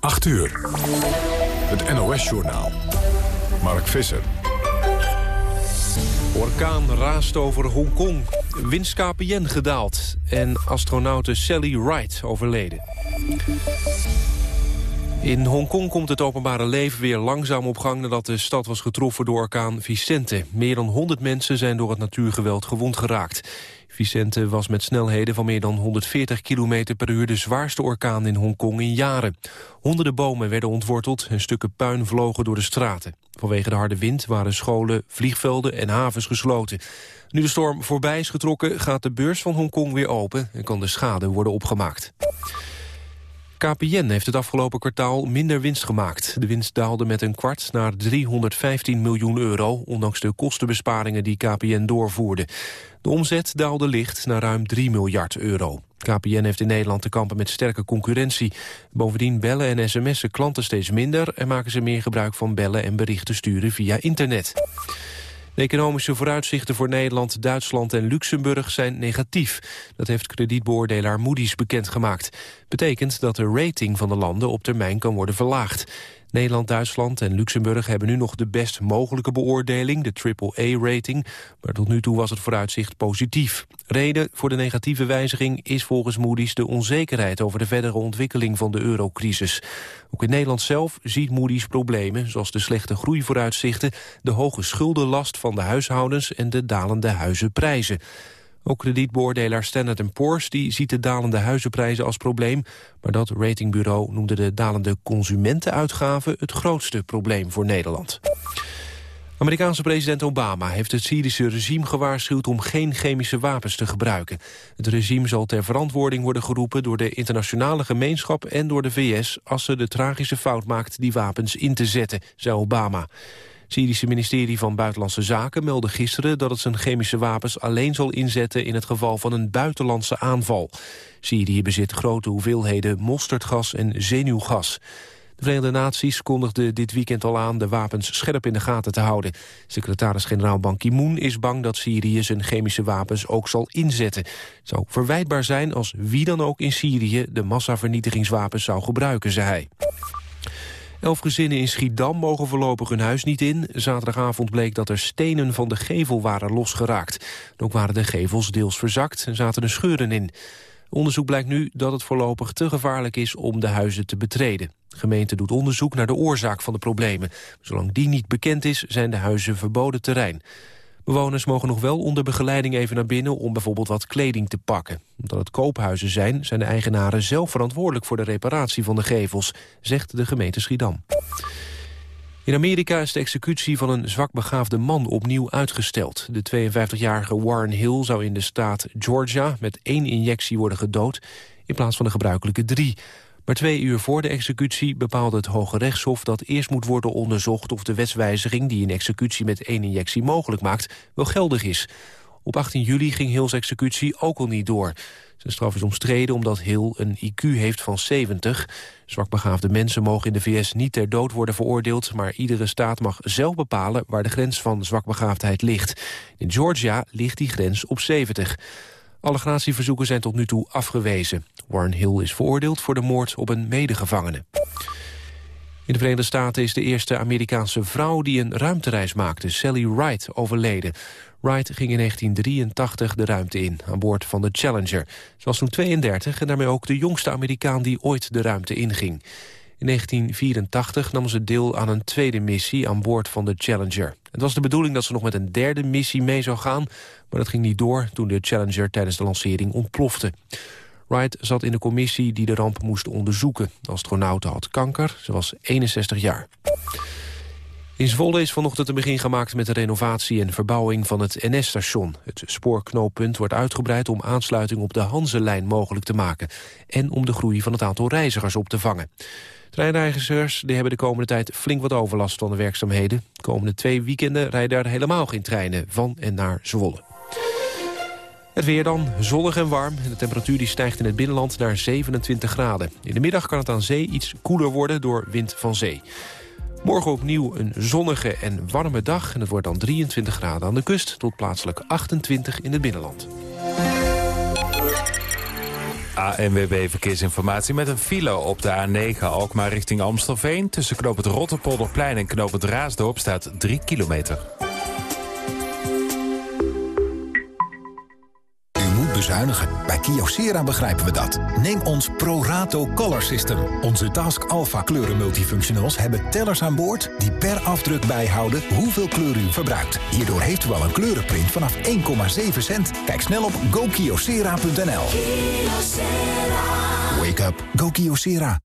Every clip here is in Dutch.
8 uur. Het NOS-journaal. Mark Visser. Orkaan raast over Hongkong. Winst KPN gedaald. En astronaute Sally Wright overleden. In Hongkong komt het openbare leven weer langzaam op gang... nadat de stad was getroffen door orkaan Vicente. Meer dan 100 mensen zijn door het natuurgeweld gewond geraakt. Vicente was met snelheden van meer dan 140 km per uur... de zwaarste orkaan in Hongkong in jaren. Honderden bomen werden ontworteld en stukken puin vlogen door de straten. Vanwege de harde wind waren scholen, vliegvelden en havens gesloten. Nu de storm voorbij is getrokken, gaat de beurs van Hongkong weer open... en kan de schade worden opgemaakt. KPN heeft het afgelopen kwartaal minder winst gemaakt. De winst daalde met een kwart naar 315 miljoen euro... ondanks de kostenbesparingen die KPN doorvoerde. De omzet daalde licht naar ruim 3 miljard euro. KPN heeft in Nederland te kampen met sterke concurrentie. Bovendien bellen en sms'en klanten steeds minder... en maken ze meer gebruik van bellen en berichten sturen via internet. De economische vooruitzichten voor Nederland, Duitsland en Luxemburg zijn negatief. Dat heeft kredietbeoordelaar Moody's bekendgemaakt. Betekent dat de rating van de landen op termijn kan worden verlaagd. Nederland, Duitsland en Luxemburg hebben nu nog de best mogelijke beoordeling, de AAA-rating, maar tot nu toe was het vooruitzicht positief. Reden voor de negatieve wijziging is volgens Moody's de onzekerheid over de verdere ontwikkeling van de eurocrisis. Ook in Nederland zelf ziet Moody's problemen, zoals de slechte groeivooruitzichten, de hoge schuldenlast van de huishoudens en de dalende huizenprijzen. Ook kredietbeoordelaar Standard Poor's die ziet de dalende huizenprijzen als probleem. Maar dat ratingbureau noemde de dalende consumentenuitgaven het grootste probleem voor Nederland. Amerikaanse president Obama heeft het Syrische regime gewaarschuwd om geen chemische wapens te gebruiken. Het regime zal ter verantwoording worden geroepen door de internationale gemeenschap en door de VS als ze de tragische fout maakt die wapens in te zetten, zei Obama. Syrische ministerie van Buitenlandse Zaken meldde gisteren dat het zijn chemische wapens alleen zal inzetten in het geval van een buitenlandse aanval. Syrië bezit grote hoeveelheden mosterdgas en zenuwgas. De Verenigde Naties kondigden dit weekend al aan de wapens scherp in de gaten te houden. Secretaris-generaal Ban Ki-moon is bang dat Syrië zijn chemische wapens ook zal inzetten. Het zou verwijtbaar zijn als wie dan ook in Syrië de massavernietigingswapens zou gebruiken, zei hij. Elf gezinnen in Schiedam mogen voorlopig hun huis niet in. Zaterdagavond bleek dat er stenen van de gevel waren losgeraakt. Ook waren de gevels deels verzakt en zaten er scheuren in. Onderzoek blijkt nu dat het voorlopig te gevaarlijk is om de huizen te betreden. De gemeente doet onderzoek naar de oorzaak van de problemen. Zolang die niet bekend is, zijn de huizen verboden terrein. Bewoners mogen nog wel onder begeleiding even naar binnen om bijvoorbeeld wat kleding te pakken. Omdat het koophuizen zijn, zijn de eigenaren zelf verantwoordelijk voor de reparatie van de gevels, zegt de gemeente Schiedam. In Amerika is de executie van een zwakbegaafde man opnieuw uitgesteld. De 52-jarige Warren Hill zou in de staat Georgia met één injectie worden gedood... in plaats van de gebruikelijke drie. Maar twee uur voor de executie bepaalde het Hoge Rechtshof... dat eerst moet worden onderzocht of de wetswijziging... die een executie met één injectie mogelijk maakt, wel geldig is. Op 18 juli ging Hills executie ook al niet door. Zijn straf is omstreden omdat Hill een IQ heeft van 70. Zwakbegaafde mensen mogen in de VS niet ter dood worden veroordeeld... maar iedere staat mag zelf bepalen waar de grens van zwakbegaafdheid ligt. In Georgia ligt die grens op 70. Alle gratieverzoeken zijn tot nu toe afgewezen. Warren Hill is veroordeeld voor de moord op een medegevangene. In de Verenigde Staten is de eerste Amerikaanse vrouw die een ruimtereis maakte, Sally Wright, overleden. Wright ging in 1983 de ruimte in, aan boord van de Challenger. Ze was toen 32 en daarmee ook de jongste Amerikaan die ooit de ruimte inging. In 1984 nam ze deel aan een tweede missie aan boord van de Challenger. Het was de bedoeling dat ze nog met een derde missie mee zou gaan... maar dat ging niet door toen de Challenger tijdens de lancering ontplofte. Wright zat in de commissie die de ramp moest onderzoeken. De astronaute had kanker, ze was 61 jaar. In Zwolle is vanochtend een begin gemaakt met de renovatie en verbouwing van het NS-station. Het spoorknooppunt wordt uitgebreid om aansluiting op de Hanselijn mogelijk te maken... en om de groei van het aantal reizigers op te vangen. Treinreizigers die hebben de komende tijd flink wat overlast van de werkzaamheden. De komende twee weekenden rijden er helemaal geen treinen van en naar Zwolle. Het weer dan, zonnig en warm. De temperatuur die stijgt in het binnenland naar 27 graden. In de middag kan het aan zee iets koeler worden door wind van zee. Morgen opnieuw een zonnige en warme dag. En het wordt dan 23 graden aan de kust... tot plaatselijk 28 in het binnenland. ANWB Verkeersinformatie met een file op de A9 Alkmaar richting Amstelveen. Tussen knoop het Rotterpolderplein en knoop het Raasdorp staat 3 kilometer. Bezuinigen. Bij Kyocera begrijpen we dat. Neem ons ProRato Color System. Onze Task Alpha kleuren multifunctionals hebben tellers aan boord... die per afdruk bijhouden hoeveel kleur u verbruikt. Hierdoor heeft u al een kleurenprint vanaf 1,7 cent. Kijk snel op gokyocera.nl. Wake up. Go Kyocera.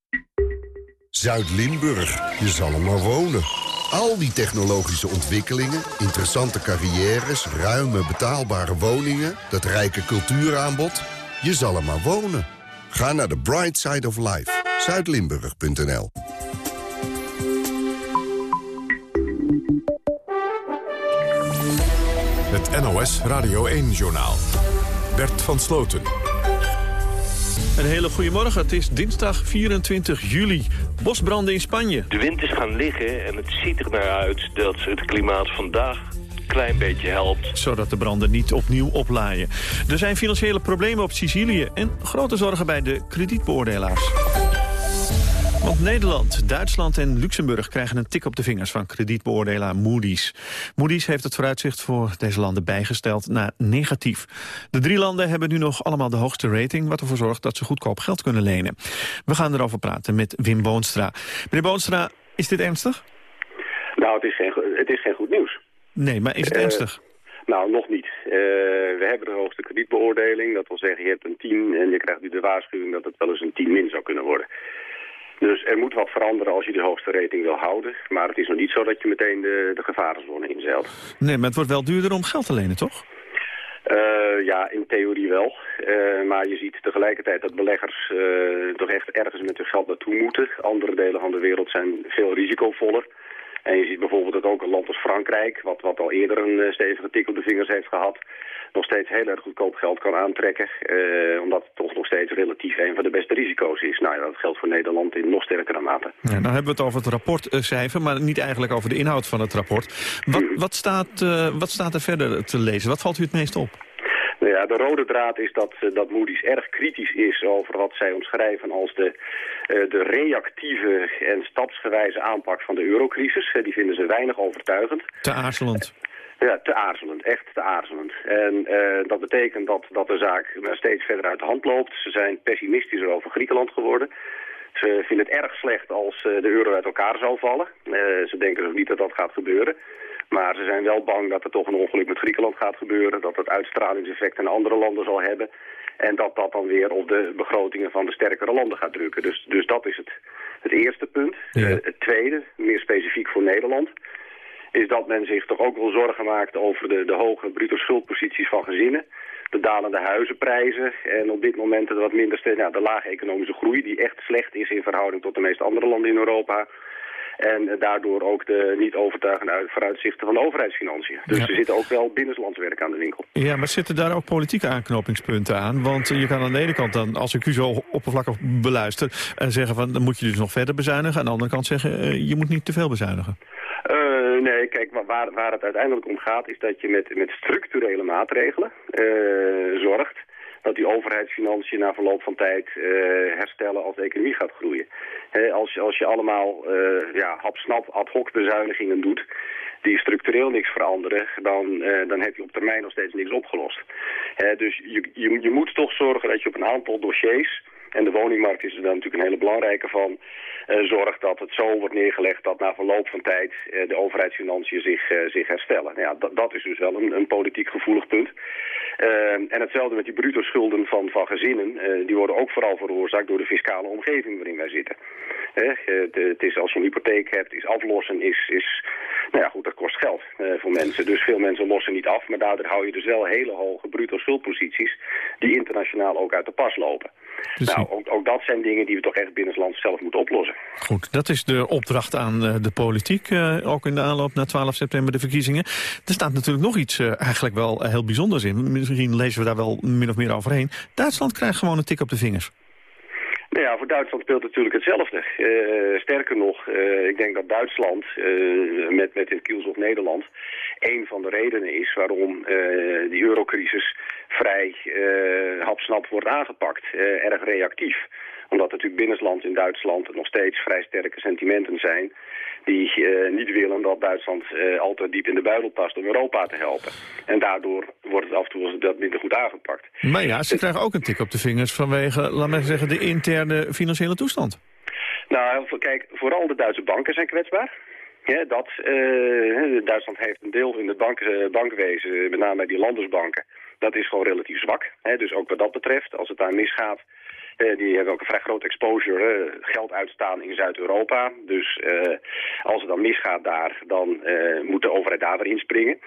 Zuid-Limburg. Je zal er maar wonen. Al die technologische ontwikkelingen, interessante carrières... ruime betaalbare woningen, dat rijke cultuuraanbod... je zal er maar wonen. Ga naar de Bright Side of Life. Zuidlimburg.nl Het NOS Radio 1-journaal. Bert van Sloten. Een hele goede morgen. Het is dinsdag 24 juli. Bosbranden in Spanje. De wind is gaan liggen en het ziet er naar uit dat het klimaat vandaag een klein beetje helpt. Zodat de branden niet opnieuw oplaaien. Er zijn financiële problemen op Sicilië en grote zorgen bij de kredietbeoordelaars. Want Nederland, Duitsland en Luxemburg krijgen een tik op de vingers van kredietbeoordelaar Moody's. Moody's heeft het vooruitzicht voor deze landen bijgesteld naar negatief. De drie landen hebben nu nog allemaal de hoogste rating, wat ervoor zorgt dat ze goedkoop geld kunnen lenen. We gaan erover praten met Wim Boonstra. Meneer Boonstra, is dit ernstig? Nou, het is geen, het is geen goed nieuws. Nee, maar is het Uh, ernstig? Nou, nog niet. Uh, we hebben de hoogste kredietbeoordeling. Dat wil zeggen, je hebt een 10 en je krijgt nu de waarschuwing dat het wel eens een 10 min zou kunnen worden. Dus er moet wat veranderen als je de hoogste rating wil houden. Maar het is nog niet zo dat je meteen de, de gevarenzone inzeilt. Nee, maar het wordt wel duurder om geld te lenen, toch? Uh, ja, in theorie wel. Uh, maar je ziet tegelijkertijd dat beleggers uh, toch echt ergens met hun geld naartoe moeten. Andere delen van de wereld zijn veel risicovoller. En je ziet bijvoorbeeld dat ook een land als Frankrijk, wat, wat al eerder een stevige tik op de vingers heeft gehad, nog steeds heel erg goedkoop geld kan aantrekken. Uh, omdat het toch nog steeds relatief een van de beste risico's is. Nou ja, dat geldt voor Nederland in nog sterkere mate. Ja, nou hebben we het over het rapportcijfer, maar niet eigenlijk over de inhoud van het rapport. Wat, wat, staat, uh, wat staat er verder te lezen? Wat valt u het meest op? Nou ja, de rode draad is dat, dat Moody's erg kritisch is over wat zij omschrijven als de, uh, de reactieve en stapsgewijze aanpak van de eurocrisis. Die vinden ze weinig overtuigend. Te aarzelend. Ja, te aarzelend. Echt te aarzelend. En uh, dat betekent dat, dat de zaak steeds verder uit de hand loopt. Ze zijn pessimistischer over Griekenland geworden. Ze vinden het erg slecht als de euro uit elkaar zou vallen. Uh, ze denken dus niet dat dat gaat gebeuren. Maar ze zijn wel bang dat er toch een ongeluk met Griekenland gaat gebeuren. Dat het uitstralingseffect in andere landen zal hebben. En dat dat dan weer op de begrotingen van de sterkere landen gaat drukken. Dus, dus dat is het, het eerste punt. Ja. het tweede, meer specifiek voor Nederland is dat men zich toch ook wel zorgen maakt over de, de hoge bruto schuldposities van gezinnen. De dalende huizenprijzen en op dit moment de wat minder nou, de lage economische groei die echt slecht is in verhouding tot de meeste andere landen in Europa. En daardoor ook de niet overtuigende vooruitzichten van de overheidsfinanciën. Dus ja. er zit ook wel binnenlandswerk aan de winkel. Ja, maar zitten daar ook politieke aanknopingspunten aan? Want je kan aan de ene kant dan, als ik u zo oppervlakkig beluister... zeggen van dan moet je dus nog verder bezuinigen. Aan de andere kant zeggen uh, je moet niet te veel bezuinigen. Uh, nee, kijk, waar, waar het uiteindelijk om gaat is dat je met, met structurele maatregelen uh, zorgt dat die overheidsfinanciën na verloop van tijd uh, herstellen als de economie gaat groeien. Als, je, als je allemaal uh, ja, hapsnap ad hoc bezuinigingen doet die structureel niks veranderen, dan, uh, dan heb je op termijn nog steeds niks opgelost. He, dus je, je moet toch zorgen dat je op een aantal dossiers, en de woningmarkt is er dan natuurlijk een hele belangrijke van, uh, zorgt dat het zo wordt neergelegd dat na verloop van tijd uh, de overheidsfinanciën zich, uh, zich herstellen. Nou ja, dat is dus wel een, een politiek gevoelig punt. en hetzelfde met die bruto schulden van, van gezinnen. die worden ook vooral veroorzaakt door de fiscale omgeving waarin wij zitten. het is als je een hypotheek hebt, is aflossen, is, is nou ja goed, dat kost geld voor mensen. Dus veel mensen lossen niet af, maar daardoor hou je dus wel hele hoge bruto schuldposities die internationaal ook uit de pas lopen. Nou, ook, ook, dat zijn dingen die we toch echt binnenlands zelf moeten oplossen. Goed, dat is de opdracht aan uh, de politiek, uh, ook in de aanloop naar 12 september de verkiezingen. Er staat natuurlijk nog iets uh, eigenlijk wel heel bijzonders in. Misschien lezen we daar wel min of meer overheen. Duitsland krijgt gewoon een tik op de vingers. Nou ja, voor Duitsland speelt natuurlijk hetzelfde. Uh, sterker nog, uh, ik denk dat Duitsland, uh, met, met in het kielzog Nederland, een van de redenen is waarom die eurocrisis vrij hapsnap wordt aangepakt. erg reactief. Omdat natuurlijk binnenland in Duitsland nog steeds vrij sterke sentimenten zijn die uh, niet willen dat Duitsland uh, al te diep in de buidel past om Europa te helpen. En daardoor wordt het af en toe dat minder goed aangepakt. Maar ja, ze krijgen ook een tik op de vingers vanwege, laat maar zeggen, de interne financiële toestand. Nou, kijk, vooral de Duitse banken zijn kwetsbaar. Ja, dat, uh, Duitsland heeft een deel in het bank, bankwezen, met name bij die landersbanken. Dat is gewoon relatief zwak. Hè? Dus ook wat dat betreft, als het daar misgaat, die hebben ook een vrij groot exposure, uh, geld uitstaan in Zuid-Europa. Dus uh, als het dan misgaat daar, dan moet de overheid daar weer inspringen.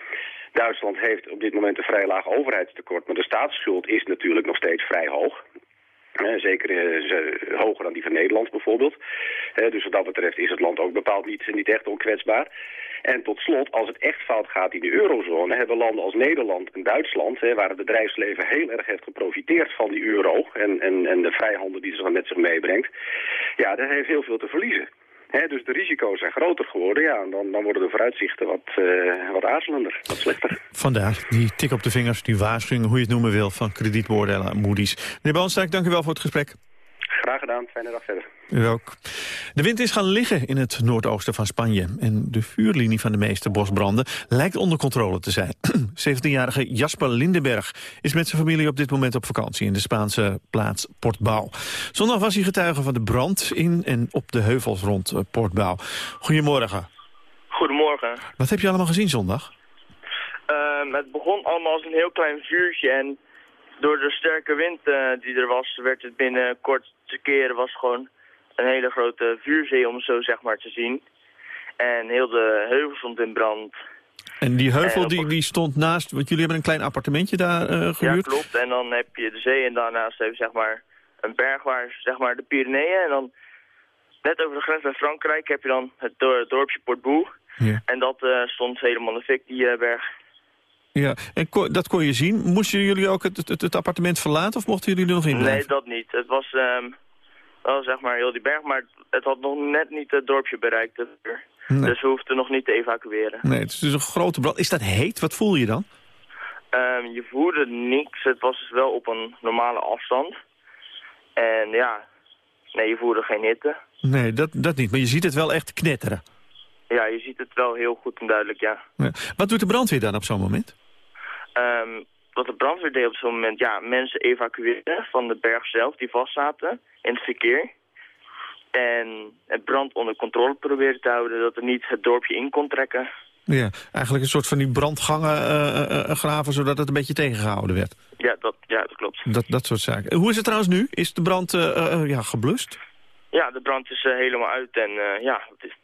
Duitsland heeft op dit moment een vrij laag overheidstekort, maar de staatsschuld is natuurlijk nog steeds vrij hoog. zeker hoger dan die van Nederland bijvoorbeeld. dus wat dat betreft is het land ook bepaald niet, niet echt onkwetsbaar. En tot slot, als het echt fout gaat in de eurozone... hebben landen als Nederland en Duitsland... Hè, waar het bedrijfsleven heel erg heeft geprofiteerd van die euro... en, en, en de vrijhandel die ze met zich meebrengt... ja, dat heeft heel veel te verliezen. dus de risico's zijn groter geworden, ja, en dan, dan worden de vooruitzichten wat, uh, wat aarzelender, wat slechter. Vandaar die tik op de vingers, die waarschuwing, hoe je het noemen wil, van kredietbeoordelaar Moody's. Meneer Boonstijk, dank u wel voor het gesprek. Graag gedaan, fijne dag verder. U ook. De wind is gaan liggen in het noordoosten van Spanje. En de vuurlinie van de meeste bosbranden lijkt onder controle te zijn. 17-jarige Jasper Lindenberg is met zijn familie op dit moment op vakantie... in de Spaanse plaats Portbouw. Zondag was hij getuige van de brand in en op de heuvels rond eh, Portbouw. Goedemorgen. Goedemorgen. Wat heb je allemaal gezien zondag? Uh, het begon allemaal als een heel klein vuurtje en door de sterke wind uh, die er was, werd het binnen korte keren was gewoon een hele grote vuurzee om zo zeg maar te zien. En heel de heuvel stond in brand. En die heuvel die, die stond naast, want jullie hebben een klein appartementje daar uh, gehuurd? Ja, klopt. En dan heb je de zee en daarnaast heb je zeg maar een berg waar zeg maar de Pyreneeën. En dan net over de grens bij Frankrijk heb je dan het, dorpje Portbou. Ja. En dat uh, stond helemaal in de fik, die uh, berg. Ja, en dat kon je zien. Moesten jullie ook het, het, het, appartement verlaten of mochten jullie er nog in blijven? Nee, dat niet. Het was um, wel zeg maar heel die berg, maar het had nog net niet het dorpje bereikt. Nee. Dus we hoefden nog niet te evacueren. Nee, het is dus een grote brand. Is dat heet? Wat voel je dan? Um, je voelde niks. Het was dus wel op een normale afstand. En ja, nee, je voelde geen hitte. Nee, dat, dat niet. Maar je ziet het wel echt knetteren. Ja, je ziet het wel heel goed en duidelijk, ja. ja. Wat doet de brandweer dan op zo'n moment? Um, wat de brandweer deed op zo'n moment, ja, mensen evacueren van de berg zelf die vastzaten in het verkeer. En het brand onder controle proberen te houden, dat er niet het dorpje in kon trekken. Ja, eigenlijk een soort van die brandgangen uh, uh, graven, zodat het een beetje tegengehouden werd. Ja, dat, ja, dat klopt. Dat, dat soort zaken. Hoe is het trouwens nu? Is de brand ja, geblust? Ja, de brand is helemaal uit en ja, het is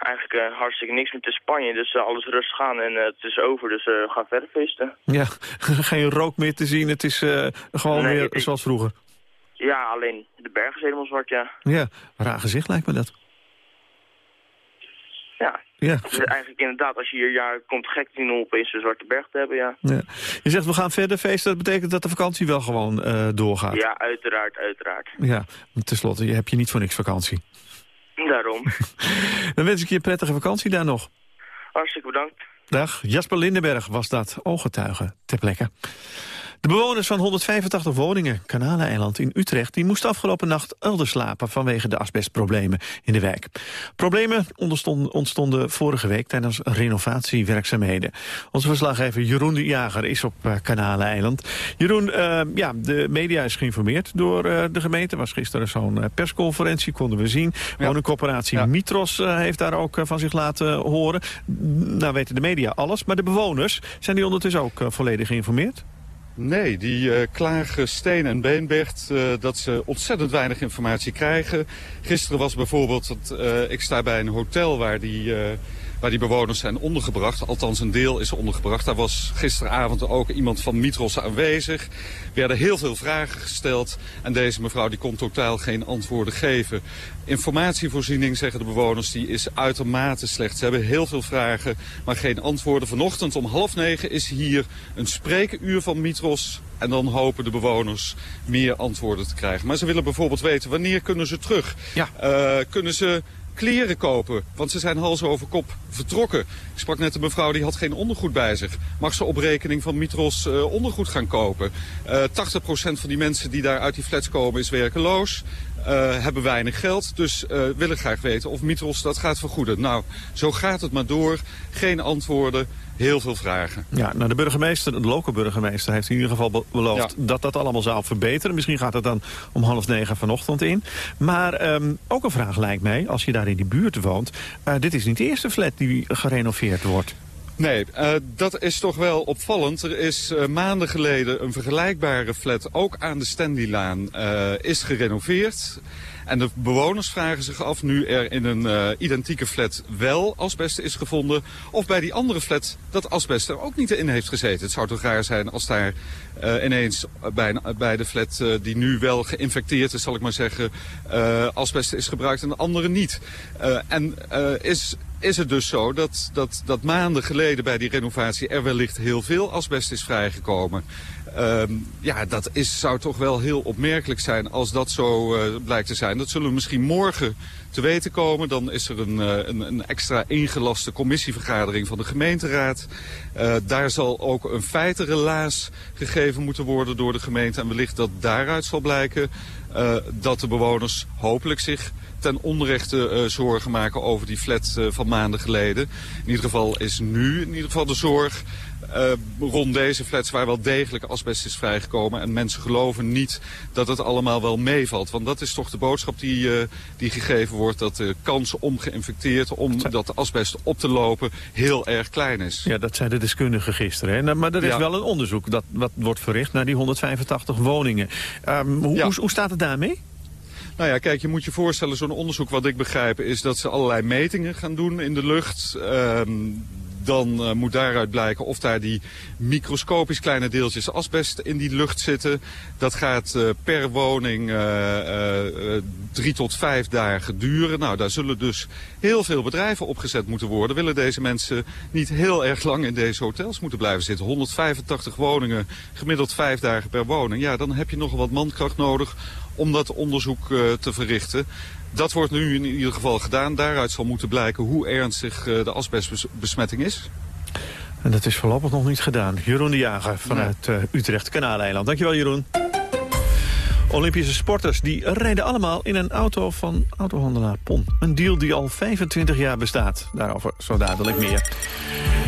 eigenlijk uh, hartstikke niks meer te Spanje. Dus uh, alles rustig gaan en uh, het is over, dus we gaan verder feesten. Ja, geen rook meer te zien. Het is gewoon weer zoals vroeger. Ja, alleen de berg is helemaal zwart, ja. Ja, raar gezicht lijkt me dat. Ja, ja. Dus eigenlijk inderdaad, als je hier jaar komt gek zien om opeens een zwarte berg te hebben, ja. ja. Je zegt we gaan verder feesten, dat betekent dat de vakantie wel gewoon doorgaat? Ja, uiteraard, uiteraard. Ja, tenslotte, je hebt je niet voor niks vakantie. Daarom. Dan wens ik je een prettige vakantie daar nog. Hartstikke bedankt. Dag, Jasper Lindenberg was dat, ooggetuige ter plekke. De bewoners van 185 woningen, Kanaleiland in Utrecht... die moesten afgelopen nacht elders slapen vanwege de asbestproblemen in de wijk. Problemen ontstonden, vorige week tijdens renovatiewerkzaamheden. Onze verslaggever Jeroen de Jager is op uh, Kanaleiland. Jeroen, uh, ja, de media is geïnformeerd door uh, de gemeente. was gisteren zo'n persconferentie, konden we zien. Ja. Woningcorporatie ja. Mitros heeft daar ook van zich laten horen. Nou weten de media alles, maar de bewoners... zijn die ondertussen ook volledig geïnformeerd? Nee, die uh, klagen Steen en Beenbergt uh, dat ze ontzettend weinig informatie krijgen. Gisteren was bijvoorbeeld, dat, ik sta bij een hotel waar die waar die bewoners zijn ondergebracht. Althans, een deel is ondergebracht. Daar was gisteravond ook iemand van Mitros aanwezig. Er werden heel veel vragen gesteld. En deze mevrouw die kon totaal geen antwoorden geven. Informatievoorziening, zeggen de bewoners, die is uitermate slecht. Ze hebben heel veel vragen, maar geen antwoorden. Vanochtend om half negen is hier een spreekuur van Mitros. En dan hopen de bewoners meer antwoorden te krijgen. Maar ze willen bijvoorbeeld weten wanneer kunnen ze terug. Ja. Uh, kunnen ze kleren kopen. Want ze zijn hals over kop vertrokken. Ik sprak net een mevrouw die had geen ondergoed bij zich. Mag ze op rekening van Mitros uh, ondergoed gaan kopen? Uh, 80% van die mensen die daar uit die flats komen is werkeloos. Uh, hebben weinig geld, dus uh, willen graag weten of Mitros dat gaat vergoeden. Nou, zo gaat het maar door. Geen antwoorden, heel veel vragen. Ja, nou de burgemeester, de lokale burgemeester, heeft in ieder geval be beloofd ja. dat dat allemaal zou verbeteren. Misschien gaat het dan om half negen vanochtend in. Maar um, ook een vraag lijkt mij, als je daar in die buurt woont. Uh, dit is niet de eerste flat die gerenoveerd wordt. Nee, uh, dat is toch wel opvallend. Er is uh, maanden geleden een vergelijkbare flat, ook aan de Standylaan, uh, is gerenoveerd. En de bewoners vragen zich af nu er in een identieke flat wel asbest is gevonden. Of bij die andere flat dat asbest er ook niet in heeft gezeten. Het zou toch raar zijn als daar ineens bij, bij de flat die nu wel geïnfecteerd is, zal ik maar zeggen, asbest is gebruikt en de andere niet. en is is het dus zo dat, dat, dat maanden geleden bij die renovatie er wellicht heel veel asbest is vrijgekomen. Um, ja, dat is, zou toch wel heel opmerkelijk zijn als dat zo uh, blijkt te zijn. Dat zullen we misschien morgen te weten komen. Dan is er een, uh, een, een extra ingelaste commissievergadering van de gemeenteraad. Uh, daar zal ook een feitenrelaas gegeven moeten worden door de gemeente. En wellicht dat daaruit zal blijken dat de bewoners hopelijk zich ten onrechte uh, zorgen maken over die flat uh, van maanden geleden. In ieder geval is nu in ieder geval de zorg uh, rond deze flats waar wel degelijk asbest is vrijgekomen. En mensen geloven niet dat het allemaal wel meevalt. Want dat is toch de boodschap die, uh, die gegeven wordt. Dat de kans om geïnfecteerd, om dat asbest op te lopen, heel erg klein is. Ja, dat zei de deskundige gisteren. Hè? Maar er is ja. wel een onderzoek dat wat wordt verricht naar die 185 woningen. Um, hoe, ja. hoe, hoe staat het daarmee? Nou ja, kijk, je moet je voorstellen, zo'n onderzoek wat ik begrijp... is dat ze allerlei metingen gaan doen in de lucht. Um, dan uh, moet daaruit blijken of daar die microscopisch kleine deeltjes asbest in die lucht zitten. Dat gaat uh, per woning uh, drie tot vijf dagen duren. Nou, daar zullen dus heel veel bedrijven opgezet moeten worden. Willen deze mensen niet heel erg lang in deze hotels moeten blijven zitten? 185 woningen, gemiddeld vijf dagen per woning. Ja, dan heb je nog wat mankracht nodig om dat onderzoek te verrichten. Dat wordt nu in ieder geval gedaan. Daaruit zal moeten blijken hoe ernstig uh, de asbestbesmetting is. En dat is voorlopig nog niet gedaan. Jeroen de Jager vanuit uh, Utrecht, Kanaaleiland. Dankjewel Jeroen. Olympische sporters die rijden allemaal in een auto van autohandelaar PON. Een deal die al 25 jaar bestaat. Daarover zo dadelijk meer.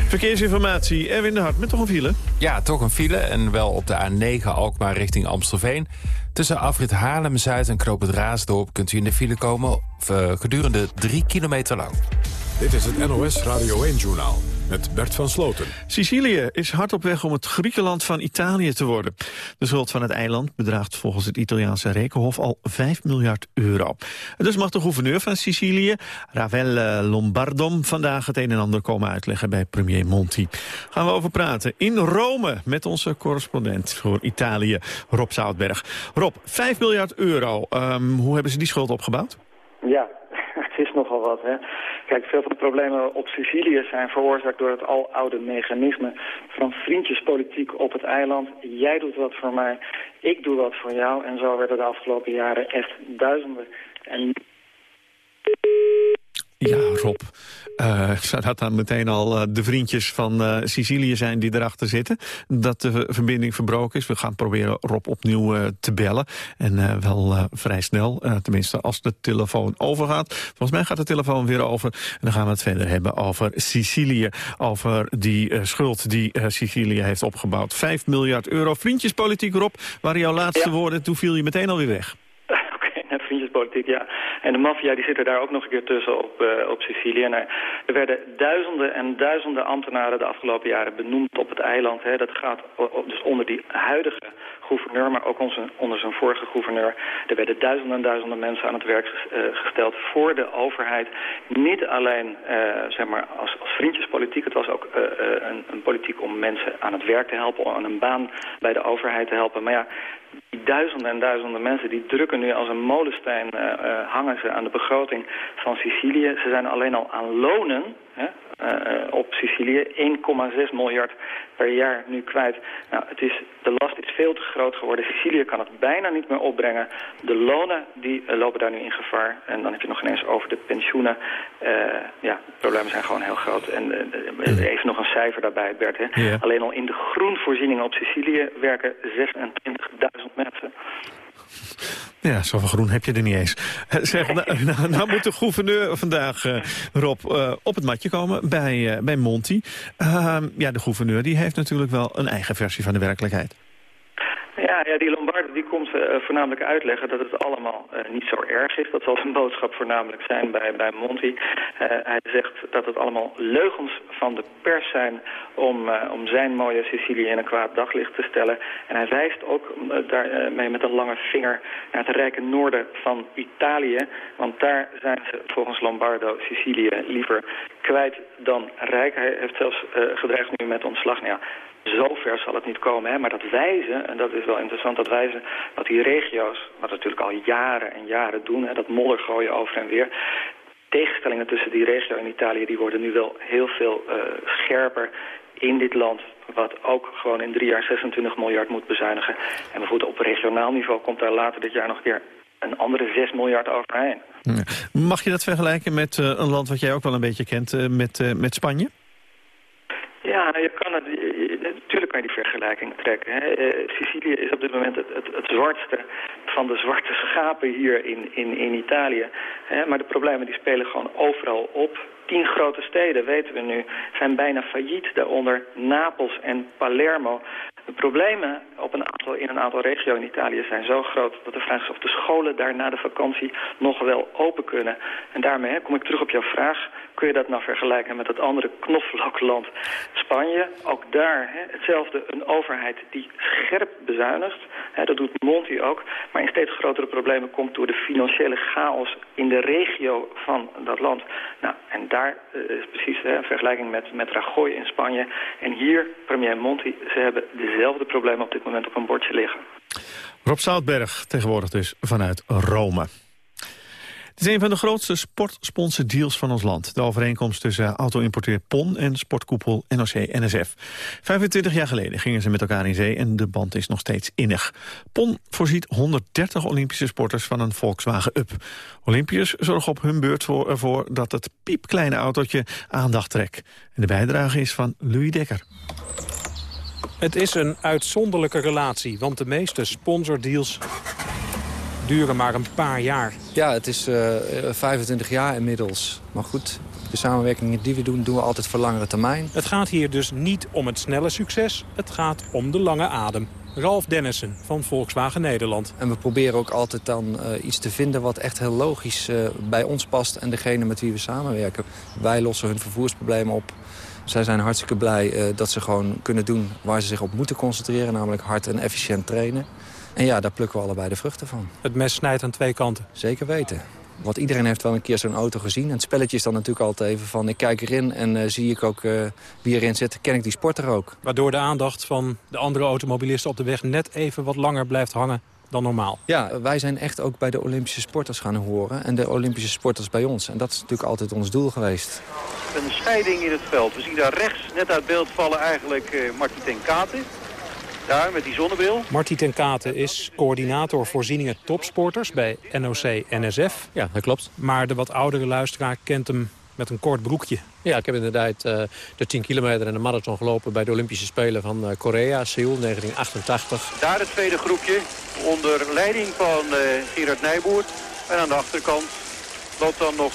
Verkeersinformatie, Erwin de Hart met toch een file? Ja, toch een file en wel op de A9 Alkmaar richting Amstelveen. Tussen afrit Haarlem-Zuid en Knoop het Raasdorp kunt u in de file komen... gedurende drie kilometer lang. Dit is het NOS Radio 1-journaal met Bert van Sloten. Sicilië is hard op weg om het Griekenland van Italië te worden. De schuld van het eiland bedraagt volgens het Italiaanse rekenhof al 5 miljard euro. Dus mag de gouverneur van Sicilië, Ravel Lombardom, vandaag het een en ander komen uitleggen bij premier Monti. Gaan we over praten in Rome met onze correspondent voor Italië, Rob Zoutberg. Rob, 5 miljard euro, um, hoe hebben ze die schuld opgebouwd? Ja, is nogal wat, hè. Kijk, veel van de problemen op Sicilië zijn veroorzaakt door het aloude mechanisme van vriendjespolitiek op het eiland. Jij doet wat voor mij, ik doe wat voor jou. En zo werden de afgelopen jaren echt duizenden en ja, Rob. Uh, zou dat dan meteen al uh, de vriendjes van uh, Sicilië zijn die erachter zitten? Dat de verbinding verbroken is. We gaan proberen Rob opnieuw te bellen. En wel vrij snel, tenminste als de telefoon overgaat. Volgens mij gaat de telefoon weer over. En dan gaan we het verder hebben over Sicilië. Over die schuld die Sicilië heeft opgebouwd. 5 miljard euro. Vriendjespolitiek, Rob, waren jouw laatste ja. woorden. Toen viel je meteen alweer weg vriendjespolitiek, ja. En de maffia die zit er daar ook nog een keer tussen op, uh, op Sicilië. Nou, er werden duizenden en duizenden ambtenaren de afgelopen jaren benoemd op het eiland. Hè. Dat gaat dus onder die huidige gouverneur, maar ook onze, onder zijn vorige gouverneur. Er werden duizenden en duizenden mensen aan het werk uh, gesteld voor de overheid. Niet alleen uh, zeg maar als, als vriendjespolitiek, het was ook een, een politiek om mensen aan het werk te helpen, om een baan bij de overheid te helpen. Maar ja, die duizenden en duizenden mensen die drukken nu als een molensteen uh, uh, hangen ze aan de begroting van Sicilië. Ze zijn alleen al aan lonen hè, op Sicilië 1,6 miljard per jaar nu kwijt. Nou, het is, de last is veel te groot geworden. Sicilië kan het bijna niet meer opbrengen. De lonen die lopen daar nu in gevaar. En dan heb je nog ineens over de pensioenen. ja, de problemen zijn gewoon heel groot. En even nog een cijfer daarbij, Bert. Hè. Ja. Alleen al in de groenvoorzieningen op Sicilië werken 26.000 mensen. Ja, zoveel groen heb je er niet eens. Zeg, nou, nou, nou, moet de gouverneur vandaag, uh, Rob, uh, op het matje komen bij, uh, bij Monti. ja, de gouverneur die heeft natuurlijk wel een eigen versie van de werkelijkheid. Ja, ja, die Lombardo die komt uh, voornamelijk uitleggen dat het allemaal uh, niet zo erg is. Dat zal zijn boodschap voornamelijk zijn bij, bij Monti. Uh, hij zegt dat het allemaal leugens van de pers zijn om, om zijn mooie Sicilië in een kwaad daglicht te stellen. En hij wijst ook daarmee met een lange vinger naar het rijke noorden van Italië. Want daar zijn ze volgens Lombardo Sicilië liever kwijt dan rijk. Hij heeft zelfs gedreigd nu met ontslag. Nou ja, Zover zal het niet komen, hè? maar dat wijzen, en dat is wel interessant, dat wijzen dat die regio's, wat natuurlijk al jaren en jaren doen, hè, dat modder gooien over en weer, tegenstellingen tussen die regio en Italië, die worden nu wel heel veel uh, scherper in dit land, wat ook gewoon in drie jaar 26 miljard moet bezuinigen. En bijvoorbeeld op regionaal niveau komt daar later dit jaar nog een keer een andere 6 miljard overheen. Mag je dat vergelijken met uh, een land wat jij ook wel een beetje kent, uh, met, met Spanje? Ja, je kan het, natuurlijk kan je die vergelijking trekken. Hè. Uh, Sicilië is op dit moment het, het, het, zwartste van de zwarte schapen hier in, in, in Italië. Hè. Maar de problemen die spelen gewoon overal op. Tien grote steden, weten we nu, zijn bijna failliet. Daaronder Napels en Palermo. De problemen op een aantal, in een aantal regio's in Italië zijn zo groot... dat de vraag is of de scholen daar na de vakantie nog wel open kunnen. En daarmee hè, kom ik terug op jouw vraag. Kun je dat nou vergelijken met het andere knoflookland Spanje? Ook daar hè, hetzelfde, een overheid die scherp bezuinigt. Hè, dat doet Monti ook. Maar in steeds grotere problemen komt door de financiële chaos... in de regio van dat land. Nou, en daar uh, is precies hè, een vergelijking met, met Rajoy in Spanje. En hier, premier Monti, ze hebben dezelfde problemen op dit moment op een bordje liggen. Rob Zoutberg, tegenwoordig dus vanuit Rome. Het is een van de grootste sportsponsordeals van ons land. De overeenkomst tussen auto-importeur PON en sportkoepel NOC-NSF. 25 jaar geleden gingen ze met elkaar in zee en de band is nog steeds innig. PON voorziet 130 Olympische sporters van een Volkswagen Up. Olympiërs zorgen op hun beurt voor, ervoor dat het piepkleine autootje aandacht trekt. En de bijdrage is van Louis Dekker. Het is een uitzonderlijke relatie, want de meeste sponsordeals duren maar een paar jaar. Ja, het is uh, 25 jaar inmiddels. Maar goed, de samenwerkingen die we doen, doen we altijd voor langere termijn. Het gaat hier dus niet om het snelle succes, het gaat om de lange adem. Ralf Dennissen van Volkswagen Nederland. En we proberen ook altijd dan uh, iets te vinden wat echt heel logisch uh, bij ons past... en degene met wie we samenwerken. Wij lossen hun vervoersproblemen op. Zij zijn hartstikke blij uh, dat ze gewoon kunnen doen waar ze zich op moeten concentreren. Namelijk hard en efficiënt trainen. En ja, daar plukken we allebei de vruchten van. Het mes snijdt aan twee kanten? Zeker weten. Want iedereen heeft wel een keer zo'n auto gezien. En het spelletje is dan natuurlijk altijd even van... ik kijk erin en uh, zie ik ook uh, wie erin zit, ken ik die sporter ook. Waardoor de aandacht van de andere automobilisten op de weg... net even wat langer blijft hangen dan normaal. Ja, wij zijn echt ook bij de Olympische sporters gaan horen. En de Olympische sporters bij ons. En dat is natuurlijk altijd ons doel geweest. Een scheiding in het veld. We zien daar rechts net uit beeld vallen eigenlijk uh, Martin ten Katen. Daar met die zonnebril. Marty ten Katen is coördinator voorzieningen topsporters bij NOC-NSF. Ja, dat klopt. Maar de wat oudere luisteraar kent hem met een kort broekje. Ja, ik heb inderdaad uh, de 10 kilometer en de marathon gelopen... bij de Olympische Spelen van uh, Korea, Seoul, 1988. Daar het tweede groepje onder leiding van uh, Gerard Nijboer. En aan de achterkant loopt dan nog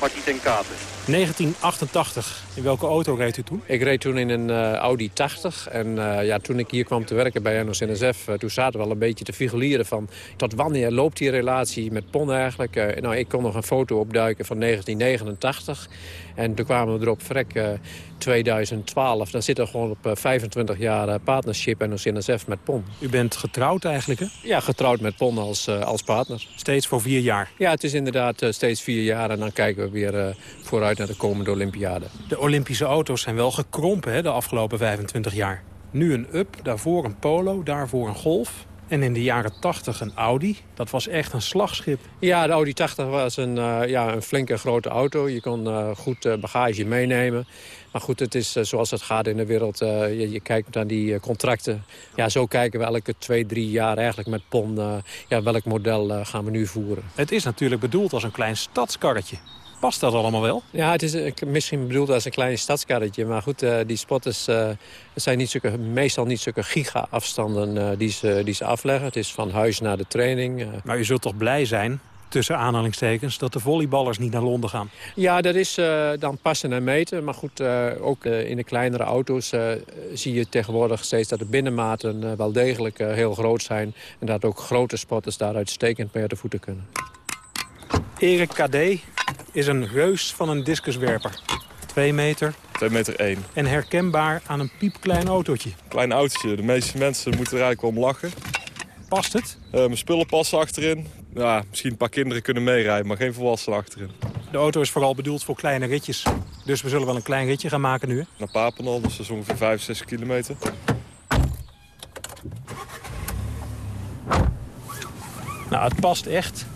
Marty ten Katen. 1988. In welke auto reed u toen? Ik reed toen in een uh, Audi 80. En uh, ja, toen ik hier kwam te werken bij NOS-NSF... Uh, toen zaten we al een beetje te figureren van... tot wanneer loopt die relatie met PON eigenlijk? nou, ik kon nog een foto opduiken van 1989. En toen kwamen we erop, vrek, 2012. Dan zitten we gewoon op 25 jaar partnership NOS-NSF met PON. U bent getrouwd eigenlijk, hè? Ja, getrouwd met PON als, als partner. Steeds voor vier jaar? Ja, het is inderdaad steeds vier jaar. En dan kijken we weer vooruit naar de komende Olympiade. De Olympische auto's zijn wel gekrompen hè, de afgelopen 25 jaar. Nu een Up, daarvoor een Polo, daarvoor een Golf. En in de jaren 80 een Audi. Dat was echt een slagschip. Ja, de Audi 80 was een, uh, ja, een flinke grote auto. Je kon uh, goed uh, bagage meenemen. Maar goed, het is zoals het gaat in de wereld. Je, je, kijkt naar die contracten. Ja, zo kijken we elke twee, drie jaar eigenlijk met PON... ja, welk model gaan we nu voeren. Het is natuurlijk bedoeld als een klein stadskarretje. Past dat allemaal wel? Ja, het is misschien bedoeld als een klein stadskarretje. Maar goed, uh, die spotters uh, zijn niet zulke, meestal niet zulke giga-afstanden uh, die, ze, die ze afleggen. Het is van huis naar de training. Maar u zult toch blij zijn tussen aanhalingstekens, dat de volleyballers niet naar Londen gaan. Ja, dat is uh, dan passen en meten. Maar goed, uh, ook uh, in de kleinere auto's zie je tegenwoordig steeds dat de binnenmaten wel degelijk heel groot zijn. En dat ook grote spotters daar uitstekend mee uit de voeten kunnen. Erik KD is een reus van een discuswerper. Twee meter. Twee meter één. En herkenbaar aan een piepklein autootje. Klein autootje. De meeste mensen moeten er eigenlijk om lachen. Past het? Uh, mijn spullen passen achterin. Ja, misschien een paar kinderen kunnen meerijden, maar geen volwassenen achterin. De auto is vooral bedoeld voor kleine ritjes. Dus we zullen wel een klein ritje gaan maken nu. Hè? Naar Papendal, dus dat is ongeveer 65 kilometer. Nou, het past echt.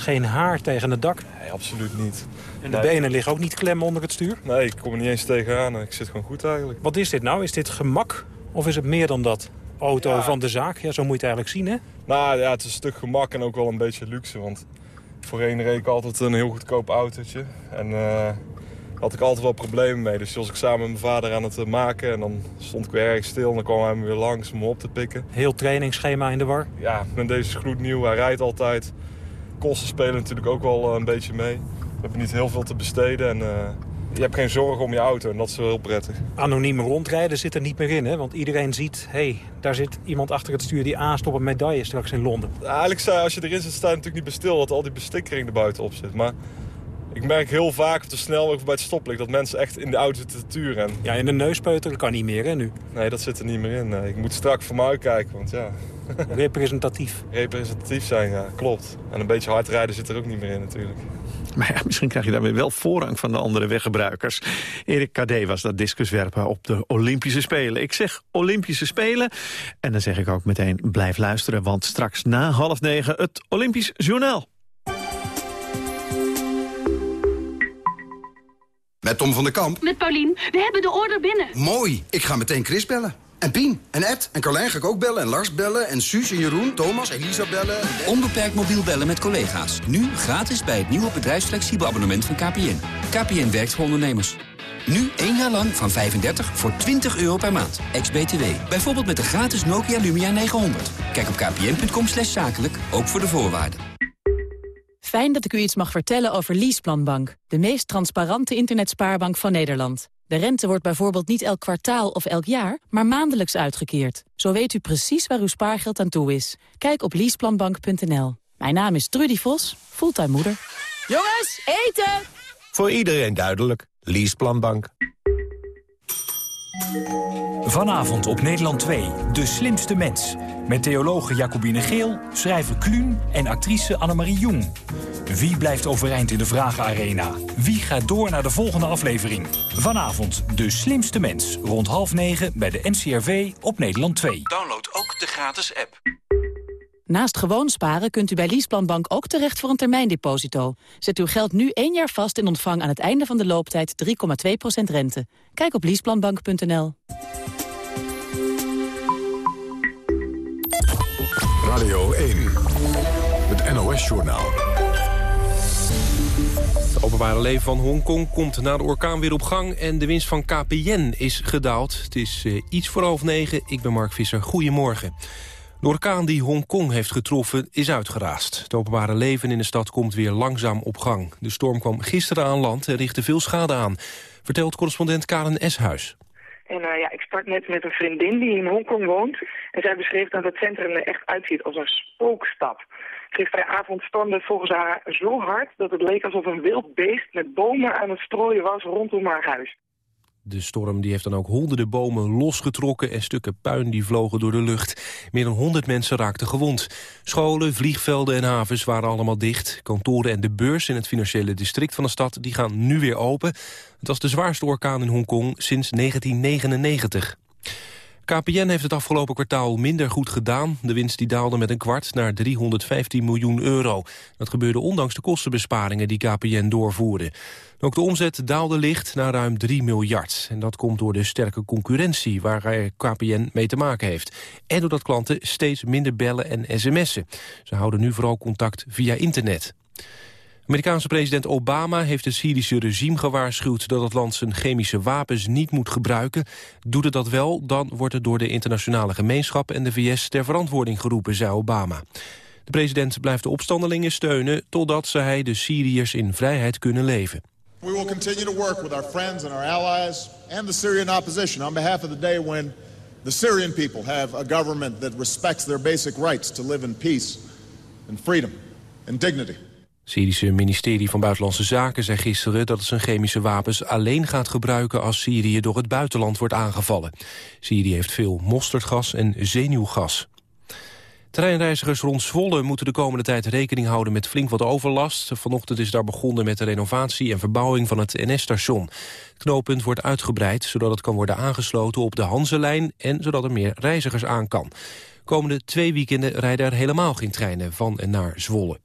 Geen haar tegen het dak? Nee, absoluut niet. En de nee. benen liggen ook niet klem onder het stuur? Nee, ik kom er niet eens tegenaan. Ik zit gewoon goed eigenlijk. Wat is dit nou? Is dit gemak of is het meer dan dat? Auto ja. van de zaak, ja, zo moet je het eigenlijk zien, hè? Nou ja, het is een stuk gemak en ook wel een beetje luxe. Want voorheen reed ik altijd een heel goedkoop autootje. En uh, had ik altijd wel problemen mee. Dus was ik samen met mijn vader aan het maken. En dan stond ik weer erg stil en dan kwam hij me weer langs om me op te pikken. Heel trainingsschema in de war? Ja, met deze is gloednieuw. Hij rijdt altijd kosten spelen natuurlijk ook wel een beetje mee. We hebben niet heel veel te besteden en uh, je hebt geen zorgen om je auto en dat is wel heel prettig. Anoniem rondrijden zit er niet meer in, hè? want iedereen ziet... hé, hey, daar zit iemand achter het stuur die aanstopt op een medaille straks in Londen. Eigenlijk als je erin zit, sta je natuurlijk niet bij stil... dat al die bestikkering er buiten op zit. Maar ik merk heel vaak op de snelweg bij het stoplicht... dat mensen echt in de auto zitten te turen. En... Ja, in de neuspeuter kan niet meer, hè, nu? Nee, dat zit er niet meer in. Nee. Ik moet strak voor me uitkijken, want ja... Representatief. Representatief zijn, ja, klopt. En een beetje hard rijden zit er ook niet meer in natuurlijk. Maar ja, misschien krijg je daarmee wel voorrang van de andere weggebruikers. Erik Kadé was dat discuswerper op de Olympische Spelen. Ik zeg Olympische Spelen en dan zeg ik ook meteen blijf luisteren... want straks na half negen het Olympisch Journaal. Met Tom van der Kamp. Met Paulien. We hebben de order binnen. Mooi. Ik ga meteen Chris bellen. En Pien, en Ed, en Carlijn ga ik ook bellen, en Lars bellen, en Suus en Jeroen, Thomas, Elisa bellen. Onbeperkt mobiel bellen met collega's. Nu gratis bij het nieuwe bedrijfsflexibel abonnement van KPN. KPN werkt voor ondernemers. Nu één jaar lang van 35 voor 20 euro per maand. Ex-BTW. Bijvoorbeeld met de gratis Nokia Lumia 900. Kijk op kpn.com slash zakelijk, ook voor de voorwaarden. Fijn dat ik u iets mag vertellen over Leaseplanbank. De meest transparante internetspaarbank van Nederland. De rente wordt bijvoorbeeld niet elk kwartaal of elk jaar, maar maandelijks uitgekeerd. Zo weet u precies waar uw spaargeld aan toe is. Kijk op leaseplanbank.nl. Mijn naam is Trudy Vos, fulltime moeder. Jongens, eten! Voor iedereen duidelijk. Leaseplanbank. Vanavond op Nederland 2, De Slimste Mens. Met theologe Jacobine Geel, schrijver Kluun en actrice Annemarie Jong. Wie blijft overeind in de Vragenarena? Wie gaat door naar de volgende aflevering? Vanavond De Slimste Mens. Rond half negen bij de NCRV op Nederland 2. Download ook de gratis app. Naast gewoon sparen kunt u bij Leaseplanbank ook terecht voor een termijndeposito. Zet uw geld nu één jaar vast en ontvang aan het einde van de looptijd 3,2% rente. Kijk op leaseplanbank.nl. Radio 1, het NOS-journaal. Het openbare leven van Hongkong komt na de orkaan weer op gang... en de winst van KPN is gedaald. Het is uh, iets voor half negen. Ik ben Mark Visser. Goedemorgen. De orkaan die Hongkong heeft getroffen is uitgeraasd. Het openbare leven in de stad komt weer langzaam op gang. De storm kwam gisteren aan land en richtte veel schade aan. Vertelt correspondent Karen Eshuis. En uh, ja, ik sprak net met een vriendin die in Hongkong woont. En zij beschreef dat het centrum er echt uitziet als een spookstad. Gisteravond stormde het volgens haar zo hard dat het leek alsof een wild beest met bomen aan het strooien was rondom haar huis. De storm die heeft dan ook honderden bomen losgetrokken... en stukken puin die vlogen door de lucht. Meer dan 100 mensen raakten gewond. Scholen, vliegvelden en havens waren allemaal dicht. Kantoren en de beurs in het financiële district van de stad... die gaan nu weer open. Het was de zwaarste orkaan in Hongkong sinds 1999. KPN heeft het afgelopen kwartaal minder goed gedaan. De winst die daalde met een kwart naar 315 miljoen euro. Dat gebeurde ondanks de kostenbesparingen die KPN doorvoerde. Ook de omzet daalde licht naar ruim 3 miljard. En dat komt door de sterke concurrentie waar KPN mee te maken heeft. En doordat klanten steeds minder bellen en sms'en. Ze houden nu vooral contact via internet. Amerikaanse president Obama heeft het Syrische regime gewaarschuwd... dat het land zijn chemische wapens niet moet gebruiken. Doet het dat wel, dan wordt het door de internationale gemeenschap... en de VS ter verantwoording geroepen, zei Obama. De president blijft de opstandelingen steunen... totdat zij de Syriërs in vrijheid kunnen leven. We will continue to work with our friends and our allies... and the Syrian opposition on behalf of the day when... the Syrian people have a government that respects their basic rights... to live in peace and freedom and dignity. Syrische ministerie van Buitenlandse Zaken zei gisteren dat het zijn chemische wapens alleen gaat gebruiken als Syrië door het buitenland wordt aangevallen. Syrië heeft veel mosterdgas en zenuwgas. Treinreizigers rond Zwolle moeten de komende tijd rekening houden met flink wat overlast. Vanochtend is daar begonnen met de renovatie en verbouwing van het NS-station. Het knooppunt wordt uitgebreid, zodat het kan worden aangesloten op de Hanselijn en zodat er meer reizigers aan kan. Komende twee weekenden rijden er helemaal geen treinen van en naar Zwolle.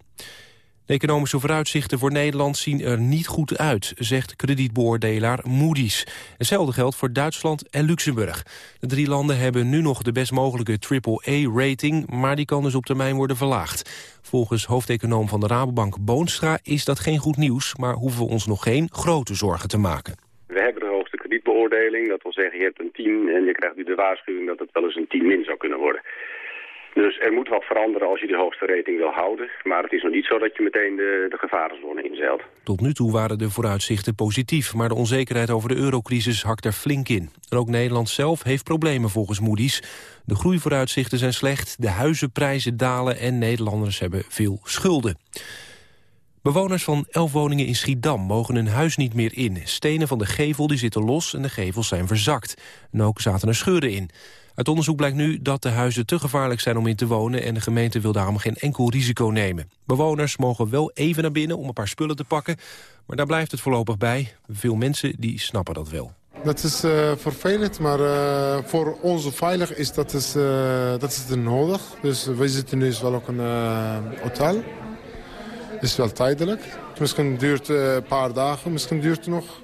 De economische vooruitzichten voor Nederland zien er niet goed uit, zegt kredietbeoordelaar Moody's. Hetzelfde geldt voor Duitsland en Luxemburg. De drie landen hebben nu nog de best mogelijke AAA-rating, maar die kan dus op termijn worden verlaagd. Volgens hoofdeconoom van de Rabobank Boonstra is dat geen goed nieuws, maar hoeven we ons nog geen grote zorgen te maken. We hebben de hoogste kredietbeoordeling, dat wil zeggen je hebt een 10 en je krijgt nu de waarschuwing dat het wel eens een 10 min zou kunnen worden. Dus er moet wat veranderen als je de hoogste rating wil houden. Maar het is nog niet zo dat je meteen de, de gevarenzone inzeilt. Tot nu toe waren de vooruitzichten positief... maar de onzekerheid over de eurocrisis hakt er flink in. En ook Nederland zelf heeft problemen volgens Moody's. De groeivooruitzichten zijn slecht, de huizenprijzen dalen... en Nederlanders hebben veel schulden. Bewoners van elf woningen in Schiedam mogen hun huis niet meer in. Stenen van de gevel die zitten los en de gevels zijn verzakt. En ook zaten er scheuren in. Uit onderzoek blijkt nu dat de huizen te gevaarlijk zijn om in te wonen... en de gemeente wil daarom geen enkel risico nemen. Bewoners mogen wel even naar binnen om een paar spullen te pakken... maar daar blijft het voorlopig bij. Veel mensen die snappen dat wel. Dat is uh, vervelend, maar uh, voor onze veilig is dat, is, uh, dat is nodig. Dus wij zitten nu wel ook een hotel. Is wel tijdelijk. Misschien duurt het een paar dagen, misschien duurt het nog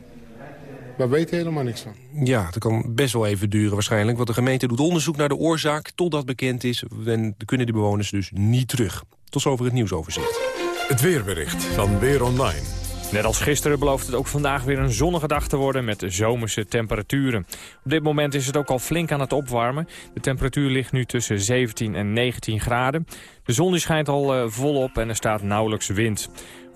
we weten helemaal niks van. Ja, dat kan best wel even duren waarschijnlijk. Want de gemeente doet onderzoek naar de oorzaak. Totdat bekend is, en kunnen de bewoners dus niet terug. Tot zover het nieuwsoverzicht. Het weerbericht van Weer Online. Net als gisteren belooft het ook vandaag weer een zonnige dag te worden met zomerse temperaturen. Op dit moment is het ook al flink aan het opwarmen. De temperatuur ligt nu tussen 17 en 19 graden. De zon die schijnt al uh, volop en er staat nauwelijks wind.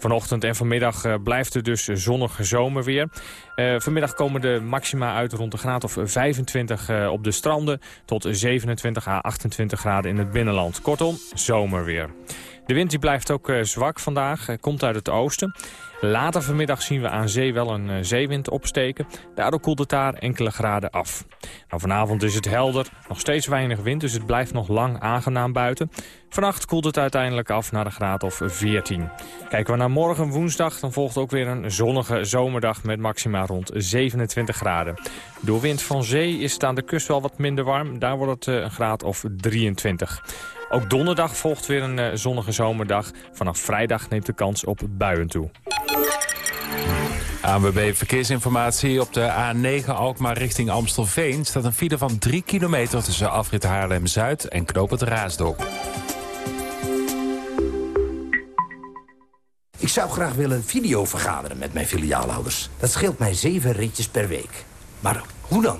Vanochtend en vanmiddag uh, blijft het dus zonnige zomerweer. Uh, vanmiddag komen de maxima uit rond de graad of 25 uh, op de stranden... tot 27 à 28 graden in het binnenland. Kortom, zomerweer. De wind die blijft ook zwak vandaag, komt uit het oosten. Later vanmiddag zien we aan zee wel een uh, zeewind opsteken. Daardoor koelt het daar enkele graden af. Nou, vanavond is het helder, nog steeds weinig wind, dus het blijft nog lang aangenaam buiten. Vannacht koelt het uiteindelijk af naar een graad of 14. Kijken we naar morgen woensdag, dan volgt ook weer een zonnige zomerdag met maxima rond 27 graden. Door wind van zee is het aan de kust wel wat minder warm, daar wordt het uh, een graad of 23. Ook donderdag volgt weer een uh, zonnige zomerdag. Vanaf vrijdag neemt de kans op buien toe. ANWB Verkeersinformatie op de A9 Alkmaar richting Amstelveen... staat een file van 3 kilometer tussen afrit Haarlem-Zuid en Knoop het Raasdorp. Ik zou graag willen video vergaderen met mijn filiaalhouders. Dat scheelt mij zeven ritjes per week. Maar hoe dan?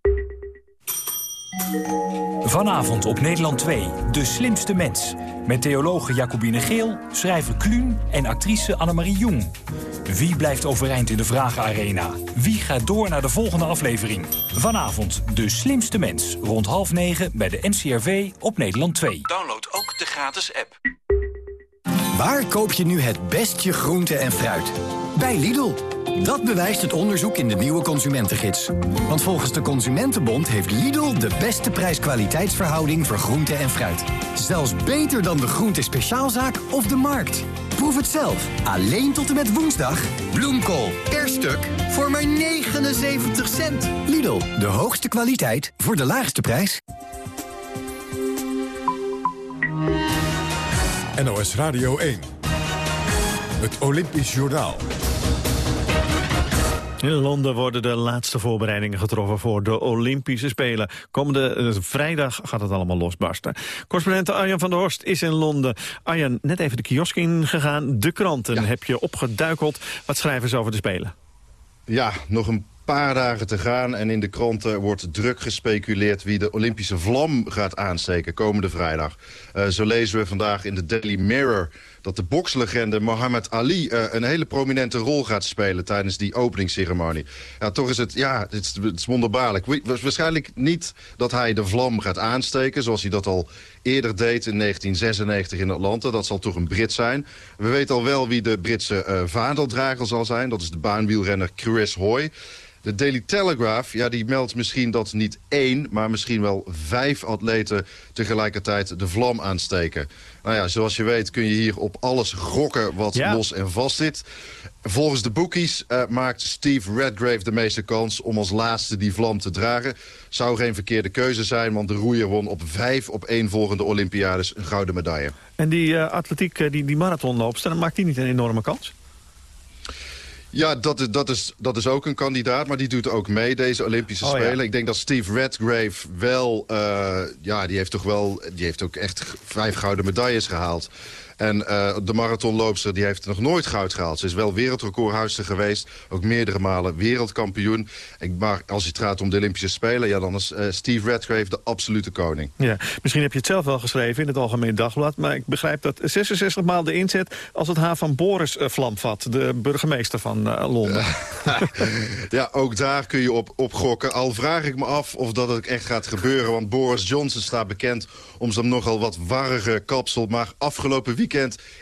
Vanavond op Nederland 2, De Slimste Mens. Met theologe Jacobine Geel, schrijver Kluun en actrice Annemarie Jong. Wie blijft overeind in de Vragenarena? Wie gaat door naar de volgende aflevering? Vanavond De Slimste Mens. Rond half negen bij de NCRV op Nederland 2. Download ook de gratis app. Waar koop je nu het beste groente en fruit? Bij Lidl. Dat bewijst het onderzoek in de nieuwe consumentengids. Want volgens de Consumentenbond heeft Lidl de beste prijs-kwaliteitsverhouding voor groente en fruit. Zelfs beter dan de groente speciaalzaak of de markt. Proef het zelf. Alleen tot en met woensdag. Bloemkool per stuk voor maar 79 cent. Lidl, de hoogste kwaliteit voor de laagste prijs. NOS Radio 1. Het Olympisch Journaal. In Londen worden de laatste voorbereidingen getroffen voor de Olympische Spelen. Komende eh, vrijdag gaat het allemaal losbarsten. Correspondent Arjan van der Horst is in Londen. Arjan, net even de kiosk ingegaan. De kranten heb je opgeduikeld. Wat schrijven ze over de Spelen? Ja, nog een paar dagen te gaan en in de kranten wordt druk gespeculeerd... wie de Olympische vlam gaat aansteken komende vrijdag. Uh, zo lezen we vandaag in de Daily Mirror dat de bokslegende Muhammad Ali uh, een hele prominente rol gaat spelen tijdens die openingsceremonie. Ja, toch is het, ja, het is, het is wonderbaarlijk. Waarschijnlijk niet dat hij de vlam gaat aansteken, zoals hij dat al eerder deed in 1996 in Atlanta. Dat zal toch een Brit zijn. We weten al wel wie de Britse uh, vaandeldrager zal zijn. Dat is de baanwielrenner Chris Hoy. De Daily Telegraph ja, die meldt misschien dat niet één... maar misschien wel vijf atleten tegelijkertijd de vlam aansteken. Nou ja, zoals je weet kun je hier op alles gokken wat los en vast zit. Volgens de bookies uh, maakt Steve Redgrave de meeste kans om als laatste die vlam te dragen. Zou geen verkeerde keuze zijn, want de roeier won op vijf op één volgende Olympiades een gouden medaille. En die uh, atletiek, uh, die, die marathonloopster, maakt die niet een enorme kans? Ja, dat is, dat, is, dat is ook een kandidaat, maar die doet ook mee, deze Olympische oh, Spelen. Ja. Ik denk dat Steve Redgrave wel, uh, ja, die heeft toch wel, die heeft ook echt vijf gouden medailles gehaald. En uh, de marathonloopster die heeft nog nooit goud gehaald. Ze is wel wereldrecordhuister geweest. Ook meerdere malen wereldkampioen. Maar als het gaat om de Olympische Spelen... Ja, dan is uh, Steve Redgrave de absolute koning. Ja, misschien heb je het zelf wel geschreven in het Algemeen Dagblad... maar ik begrijp dat 66 maal de inzet... als het haar van Boris uh, vlam vat, de burgemeester van Londen. ja, ook daar kun je op, op gokken. Al vraag ik me af of dat ook echt gaat gebeuren... want Boris Johnson staat bekend om zijn nogal wat warrige kapsel... maar afgelopen weekend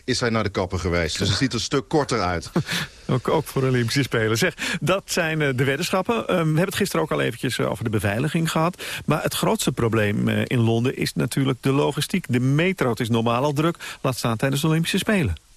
is hij naar de kapper geweest. Dus het ziet er een stuk korter uit. ook, ook voor de Olympische Spelen. Zeg, dat zijn uh, de weddenschappen. Um, we hebben het gisteren ook al eventjes uh, over de beveiliging gehad. Maar het grootste probleem uh, in Londen is natuurlijk de logistiek. De metro het is normaal al druk. Laat staan tijdens de Olympische Spelen.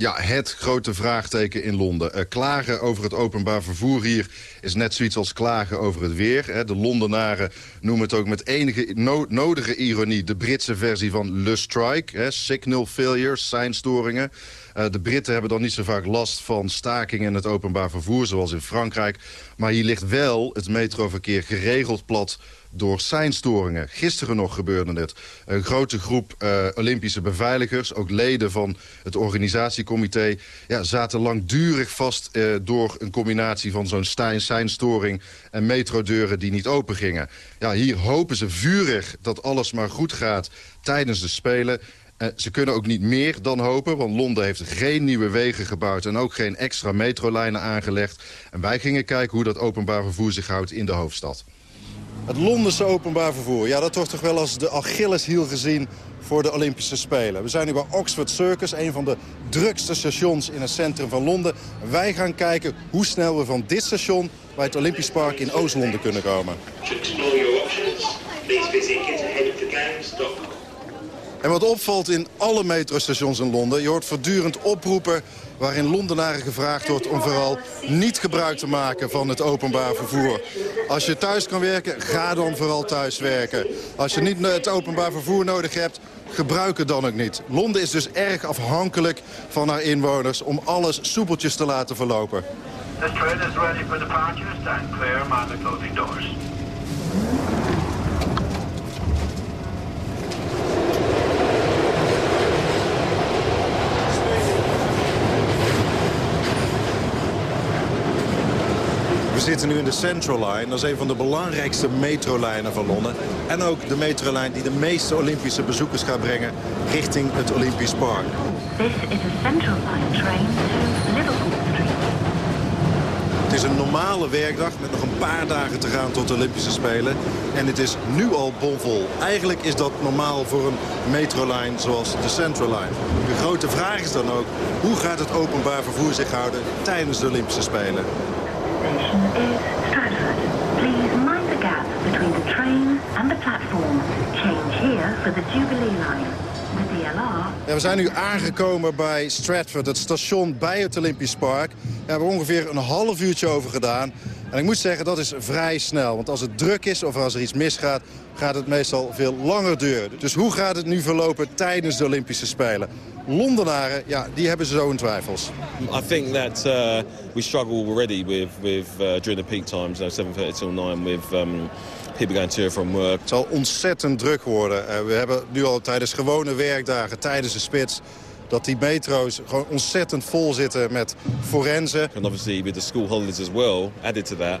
Ja, het grote vraagteken in Londen. Uh, klagen over het openbaar vervoer hier is net zoiets als klagen over het weer. Hè. De Londenaren noemen het ook met enige no nodige ironie... de Britse versie van Le Strike, hè. signal failures, seinstoringen. Uh, de Britten hebben dan niet zo vaak last van stakingen in het openbaar vervoer... zoals in Frankrijk. Maar hier ligt wel het metroverkeer geregeld plat door seinstoringen. Gisteren nog gebeurde het. Een grote groep uh, Olympische beveiligers, ook leden van het organisatiecomité... Ja, zaten langdurig vast uh, door een combinatie van zo'n seinstoring... en metrodeuren die niet open gingen. Ja, hier hopen ze vurig dat alles maar goed gaat tijdens de Spelen... Uh, ze kunnen ook niet meer dan hopen, want Londen heeft geen nieuwe wegen gebouwd... en ook geen extra metrolijnen aangelegd. En wij gingen kijken hoe dat openbaar vervoer zich houdt in de hoofdstad. Het Londense openbaar vervoer, ja, dat wordt toch wel als de Achilleshiel gezien voor de Olympische Spelen. We zijn nu bij Oxford Circus, een van de drukste stations in het centrum van Londen. Wij gaan kijken hoe snel we van dit station bij het Olympisch Park in Oost-Londen kunnen komen. En wat opvalt in alle metrostations in Londen... je hoort voortdurend oproepen waarin Londenaren gevraagd wordt... om vooral niet gebruik te maken van het openbaar vervoer. Als je thuis kan werken, ga dan vooral thuis werken. Als je niet het openbaar vervoer nodig hebt, gebruik het dan ook niet. Londen is dus erg afhankelijk van haar inwoners... om alles soepeltjes te laten verlopen. This train is ready for departure. Stand clear, mind the closing doors. We zitten nu in de Central Line. Dat is een van de belangrijkste metrolijnen van Londen. En ook de metrolijn die de meeste Olympische bezoekers gaat brengen richting het Olympisch Park. This is a Central Line train to Liverpool Street. Het is een normale werkdag met nog een paar dagen te gaan tot de Olympische Spelen. En het is nu al bomvol. Eigenlijk is dat normaal voor een metrolijn zoals de Central Line. De grote vraag is dan ook, hoe gaat het openbaar vervoer zich houden tijdens de Olympische Spelen? Station is Stratford. Please mind the gap between the train and the platform. Change here for the Jubilee line. Ja, we zijn nu aangekomen bij Stratford, het station bij het Olympisch Park. We hebben ongeveer een half uurtje over gedaan. En ik moet zeggen, dat is vrij snel. Want als het druk is of als er iets misgaat, gaat het meestal veel langer duren. Dus hoe gaat het nu verlopen tijdens de Olympische Spelen? Londenaren, ja, die hebben ze zo twijfels. I think that uh, we struggle already with with uh, during the peak times, you know, 7:30 till 9, with um, people going to from work. Het zal ontzettend druk worden. Eh, we hebben nu al tijdens gewone werkdagen, tijdens de spits... dat die metro's gewoon ontzettend vol zitten met forensen. And obviously with the school holidays as well, added to that,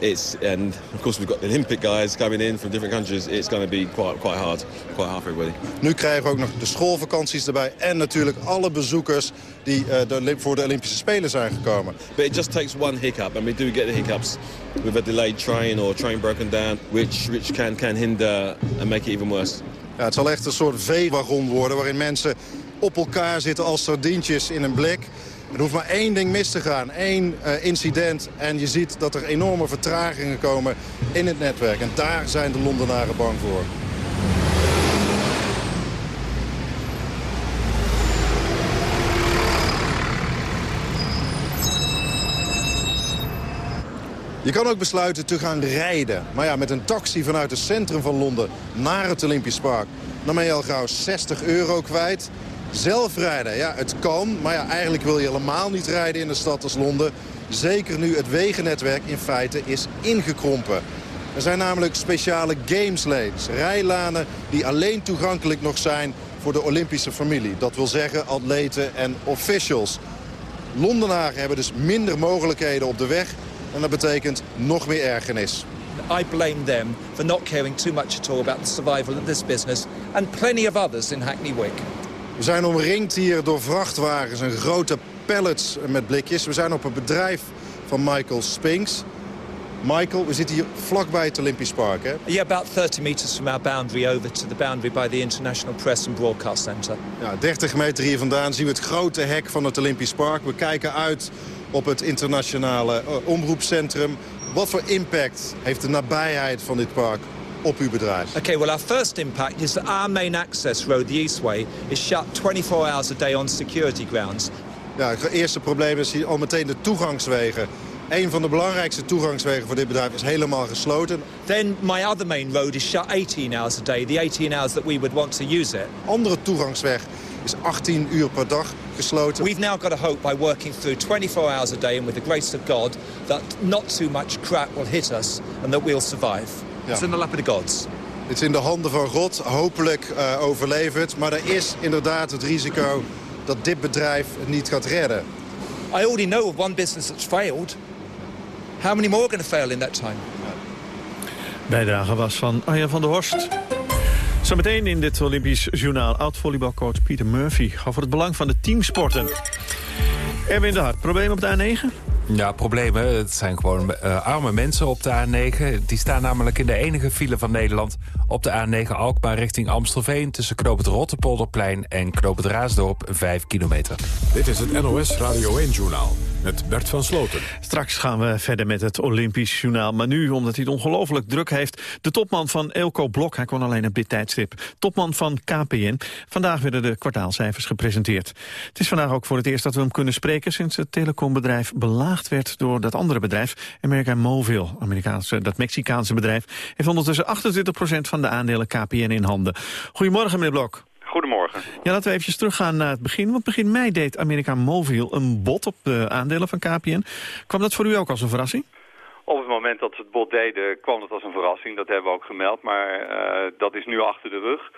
it's and of course we've got the Olympic guys coming in from different countries. It's going to be quite quite hard, quite hard for everybody. Nu krijgen we ook nog de schoolvakanties erbij... en natuurlijk alle bezoekers die de, Olymp- voor de Olympische Spelen zijn gekomen. But it just takes one hiccup, and we do get the hiccups with a delayed train or train broken down, which which can can hinder and make it even worse. Ja, het zal echt een soort veewagon worden... waarin mensen op elkaar zitten als sardientjes in een blik. Er hoeft maar één ding mis te gaan, één eh, incident... en je ziet dat er enorme vertragingen komen in het netwerk. En daar zijn de Londenaren bang voor. Je kan ook besluiten te gaan rijden. Maar ja, met een taxi vanuit het centrum van Londen naar het Olympisch Park... dan ben je al gauw 60 euro kwijt. Zelf rijden, ja, het kan. Maar ja, eigenlijk wil je helemaal niet rijden in een stad als Londen. Zeker nu het wegennetwerk in feite is ingekrompen. Er zijn namelijk speciale games lanes, rijlanen die alleen toegankelijk nog zijn voor de Olympische familie. Dat wil zeggen atleten en officials. Londenaren hebben dus minder mogelijkheden op de weg en dat betekent nog meer ergernis. I blame them for not caring too much at all about the survival of this business and plenty of others in Hackney Wick. We zijn omringd hier door vrachtwagens en grote pallets met blikjes. We zijn op een bedrijf van Michael Spinks. Michael, we zitten hier vlakbij het Olympisch Park, hè? Yeah, about 30 metres from our boundary over to the boundary by the International Press and Broadcast Centre. Ja, 30 meter hier vandaan zien we het grote hek van het Olympisch Park. We kijken uit op het internationale eh, omroepcentrum. Wat voor impact heeft de nabijheid van dit park op uw bedrijf? Okay, well, our first impact is that our main access road, the Eastway, is shut 24 hours a day on security grounds. Ja, het eerste probleem is hier al meteen de toegangswegen. Een van de belangrijkste toegangswegen voor dit bedrijf is helemaal gesloten. Then my other main road is shut 18 hours a day, the 18 hours that we would want to use it. Andere toegangsweg is 18 uur per dag gesloten. We've now got to hope by working through 24 hours a day and with the grace of God that not too much crap will hit us and that we'll survive. It's in the lap of the gods. Het is in de handen van God. Hopelijk uh, overleven het. Maar er is inderdaad het risico dat dit bedrijf het niet gaat redden. I already know of one business that's failed. How many more are going to fail in that time? Bijdrage was van Arjan van der Horst. Zometeen in dit Olympisch journaal oud-volleybalcoach Pieter Murphy... over het belang van de teamsporten. Erwin de Hart, probleem op de A9? Ja, problemen. Het zijn gewoon uh, arme mensen op de A9. Die staan namelijk in de enige file van Nederland... op de A9 Alkmaar richting Amstelveen... tussen Knoop het Rotterpolderplein en Knoop het Raasdorp, 5 kilometer. Dit is het NOS Radio 1-journaal met Bert van Sloten. Straks gaan we verder met het Olympisch Journaal. Maar nu, omdat hij het ongelooflijk druk heeft... de topman van Elko Blok, hij kon alleen op dit tijdstip... topman van KPN. Vandaag werden de kwartaalcijfers gepresenteerd. Het is vandaag ook voor het eerst dat we hem kunnen spreken... sinds het telecombedrijf belaagd werd door dat andere bedrijf... America Movil, Amerikaanse, dat Mexicaanse bedrijf... heeft ondertussen 28% van de aandelen KPN in handen. Goedemorgen, meneer Blok. Goedemorgen. Ja, laten we eventjes teruggaan naar het begin. Want begin mei deed America Mobil een bod op de aandelen van KPN. Kwam dat voor u ook als een verrassing? Op het moment dat ze het bod deden kwam het als een verrassing. Dat hebben we ook gemeld. Maar uh, dat is nu achter de rug.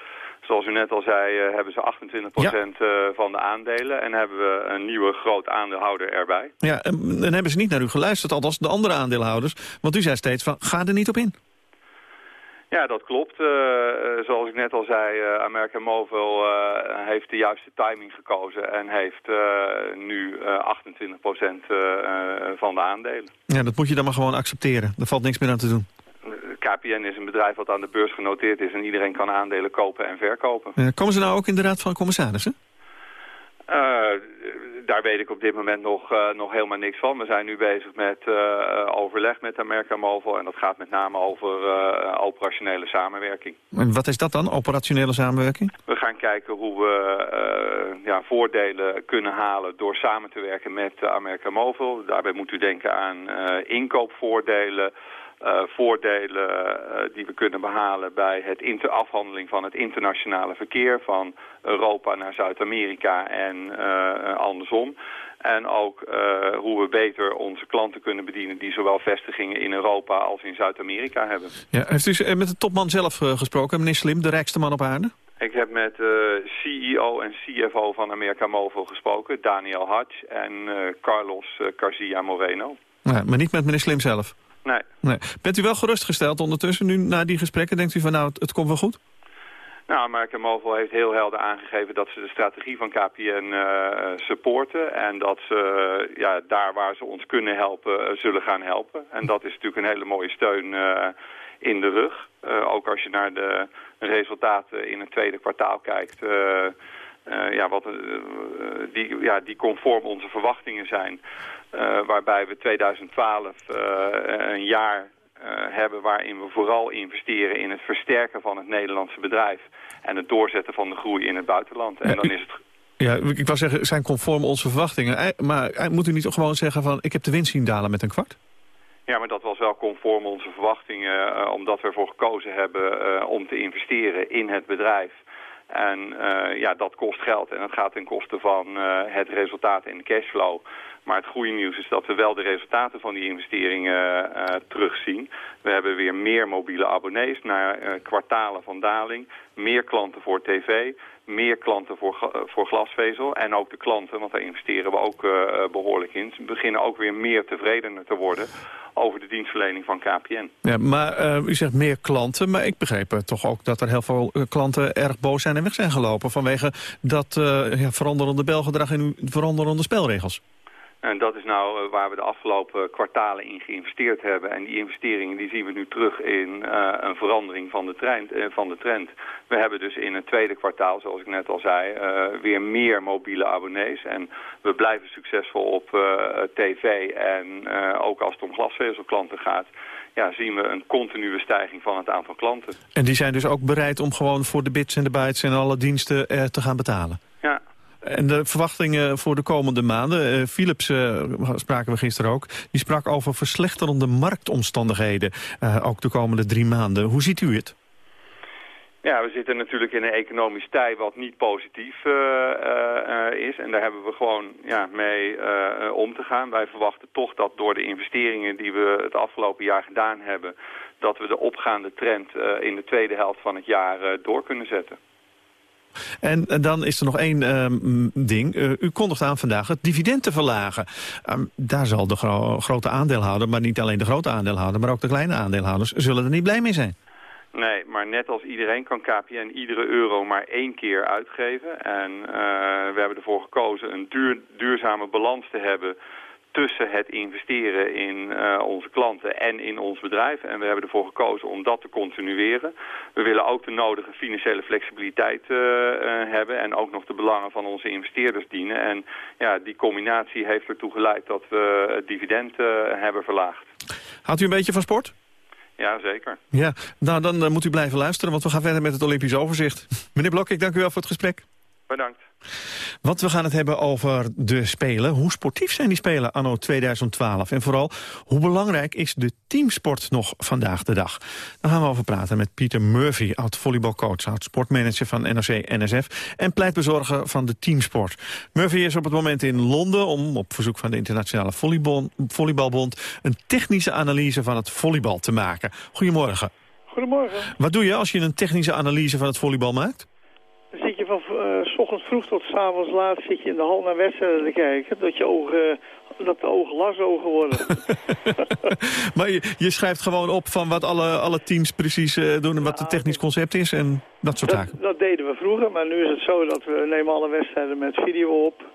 Zoals u net al zei, eh, hebben ze 28% eh, van de aandelen en hebben we een nieuwe groot aandeelhouder erbij. Ja, en dan hebben ze niet naar u geluisterd, althans de andere aandeelhouders. Want u zei steeds van, ga er niet op in. Ja, dat klopt. Eh, zoals ik net al zei, uh, America Mobile uh, heeft de juiste timing gekozen en heeft nu 28% van de aandelen. Ja, dat moet je dan maar gewoon accepteren. Er valt niks meer aan te doen. KPN is een bedrijf wat aan de beurs genoteerd is en iedereen kan aandelen kopen en verkopen. komen ze nou ook in de Raad van Commissarissen? daar weet ik op dit moment nog, uh, nog helemaal niks van. We zijn nu bezig met uh, overleg met America Mobile en dat gaat met name over uh, operationele samenwerking. En wat is dat dan, operationele samenwerking? We gaan kijken hoe we ja, voordelen kunnen halen door samen te werken met America Mobile. Daarbij moet u denken aan inkoopvoordelen, uh, voordelen uh, die we kunnen behalen bij het inter afhandeling van het internationale verkeer van Europa naar Zuid-Amerika en uh, andersom. En ook hoe we beter onze klanten kunnen bedienen die zowel vestigingen in Europa als in Zuid-Amerika hebben. Ja, heeft u met de topman zelf gesproken, meneer Slim, de rijkste man op aarde? Ik heb met de CEO en CFO van America Mobile gesproken, Daniel Hatch en Carlos Garcia Moreno. Ja, maar niet met meneer Slim zelf? Nee. nee. Bent u wel gerustgesteld ondertussen nu na die gesprekken? Denkt u van nou, het, het komt wel goed? Nou, America Mobile heeft heel helder aangegeven dat ze de strategie van KPN uh, supporten. En dat ze uh, ja, daar waar ze ons kunnen helpen, uh, zullen gaan helpen. En dat is natuurlijk een hele mooie steun in de rug. ook als je naar de resultaten in het tweede kwartaal kijkt... ja, wat, die, ja, die conform onze verwachtingen zijn. Uh, waarbij we 2012 uh, een jaar hebben waarin we vooral investeren in het versterken van het Nederlandse bedrijf. En het doorzetten van de groei in het buitenland. En dan is het... Ja, ik wou zeggen, zijn conform onze verwachtingen. Maar moet u niet gewoon zeggen van, ik heb de winst zien dalen met een kwart? Ja, maar dat was wel conform onze verwachtingen, omdat we ervoor gekozen hebben om te investeren in het bedrijf. En uh, ja, dat kost geld en dat gaat ten koste van het resultaat in de cashflow. Maar het goede nieuws is dat we wel de resultaten van die investeringen uh, terugzien. We hebben weer meer mobiele abonnees na kwartalen van daling. Meer klanten voor tv, meer klanten voor, voor glasvezel. En ook de klanten, want daar investeren we ook uh, behoorlijk in... beginnen ook weer meer tevredener te worden over de dienstverlening van KPN. Ja, maar u zegt meer klanten, maar ik begreep toch ook dat er heel veel klanten erg boos zijn en weg zijn gelopen... vanwege dat ja, veranderende belgedrag en veranderende spelregels. En dat is nou uh, waar we de afgelopen kwartalen in geïnvesteerd hebben. En die investeringen die zien we nu terug in uh, een verandering van de, trend, uh, van de trend. We hebben dus in het tweede kwartaal, zoals ik net al zei, weer meer mobiele abonnees. En we blijven succesvol op tv. En ook als het om glasvezelklanten gaat, ja, zien we een continue stijging van het aantal klanten. En die zijn dus ook bereid om gewoon voor de bits en de bytes en alle diensten te gaan betalen? Ja, en de verwachtingen voor de komende maanden, uh, Philips uh, spraken we gisteren ook... die sprak over verslechterende marktomstandigheden, uh, ook de komende drie maanden. Hoe ziet u het? Ja, we zitten natuurlijk in een economisch tij wat niet positief is. En daar hebben we gewoon ja, mee om te gaan. Wij verwachten toch dat door de investeringen die we het afgelopen jaar gedaan hebben... dat we de opgaande trend in de tweede helft van het jaar door kunnen zetten. En, en, dan is er nog één um, ding. Uh, u kondigt aan vandaag het dividend te verlagen. Um, daar zal de gro grote aandeelhouder, maar niet alleen de grote aandeelhouder... maar ook de kleine aandeelhouders, zullen er niet blij mee zijn. Nee, maar net als iedereen kan KPN iedere euro maar één keer uitgeven. En uh, we hebben ervoor gekozen een duur, duurzame balans te hebben tussen het investeren in uh, onze klanten en in ons bedrijf. En we hebben ervoor gekozen om dat te continueren. We willen ook de nodige financiële flexibiliteit uh, uh, hebben en ook nog de belangen van onze investeerders dienen. En ja, die combinatie heeft ertoe geleid dat we het dividend hebben verlaagd. Houdt u een beetje van sport? Ja, zeker. Ja, nou dan moet u blijven luisteren, want we gaan verder met het Olympisch overzicht. Meneer Blok, ik dank u wel voor het gesprek. Bedankt. Want we gaan het hebben over de Spelen. Hoe sportief zijn die Spelen anno 2012? En vooral, hoe belangrijk is de teamsport nog vandaag de dag? Daar gaan we over praten met Pieter Murphy, oud-volleybalcoach... oud-sportmanager van NOC-NSF en pleitbezorger van de teamsport. Murphy is op het moment in Londen om op verzoek van de Internationale Volleybalbond... een technische analyse van het volleybal te maken. Goedemorgen. Goedemorgen. Wat doe je als je een technische analyse van het volleybal maakt? van uh, s ochtends vroeg tot s avonds laat zit je in de hal naar wedstrijden te kijken. Dat, je ogen, dat de ogen lasogen worden. maar je, je, schrijft gewoon op van wat alle, alle teams precies uh, doen en wat het technisch concept is en dat soort dat, zaken. Dat deden we vroeger, maar nu is het zo dat we nemen alle wedstrijden met video op.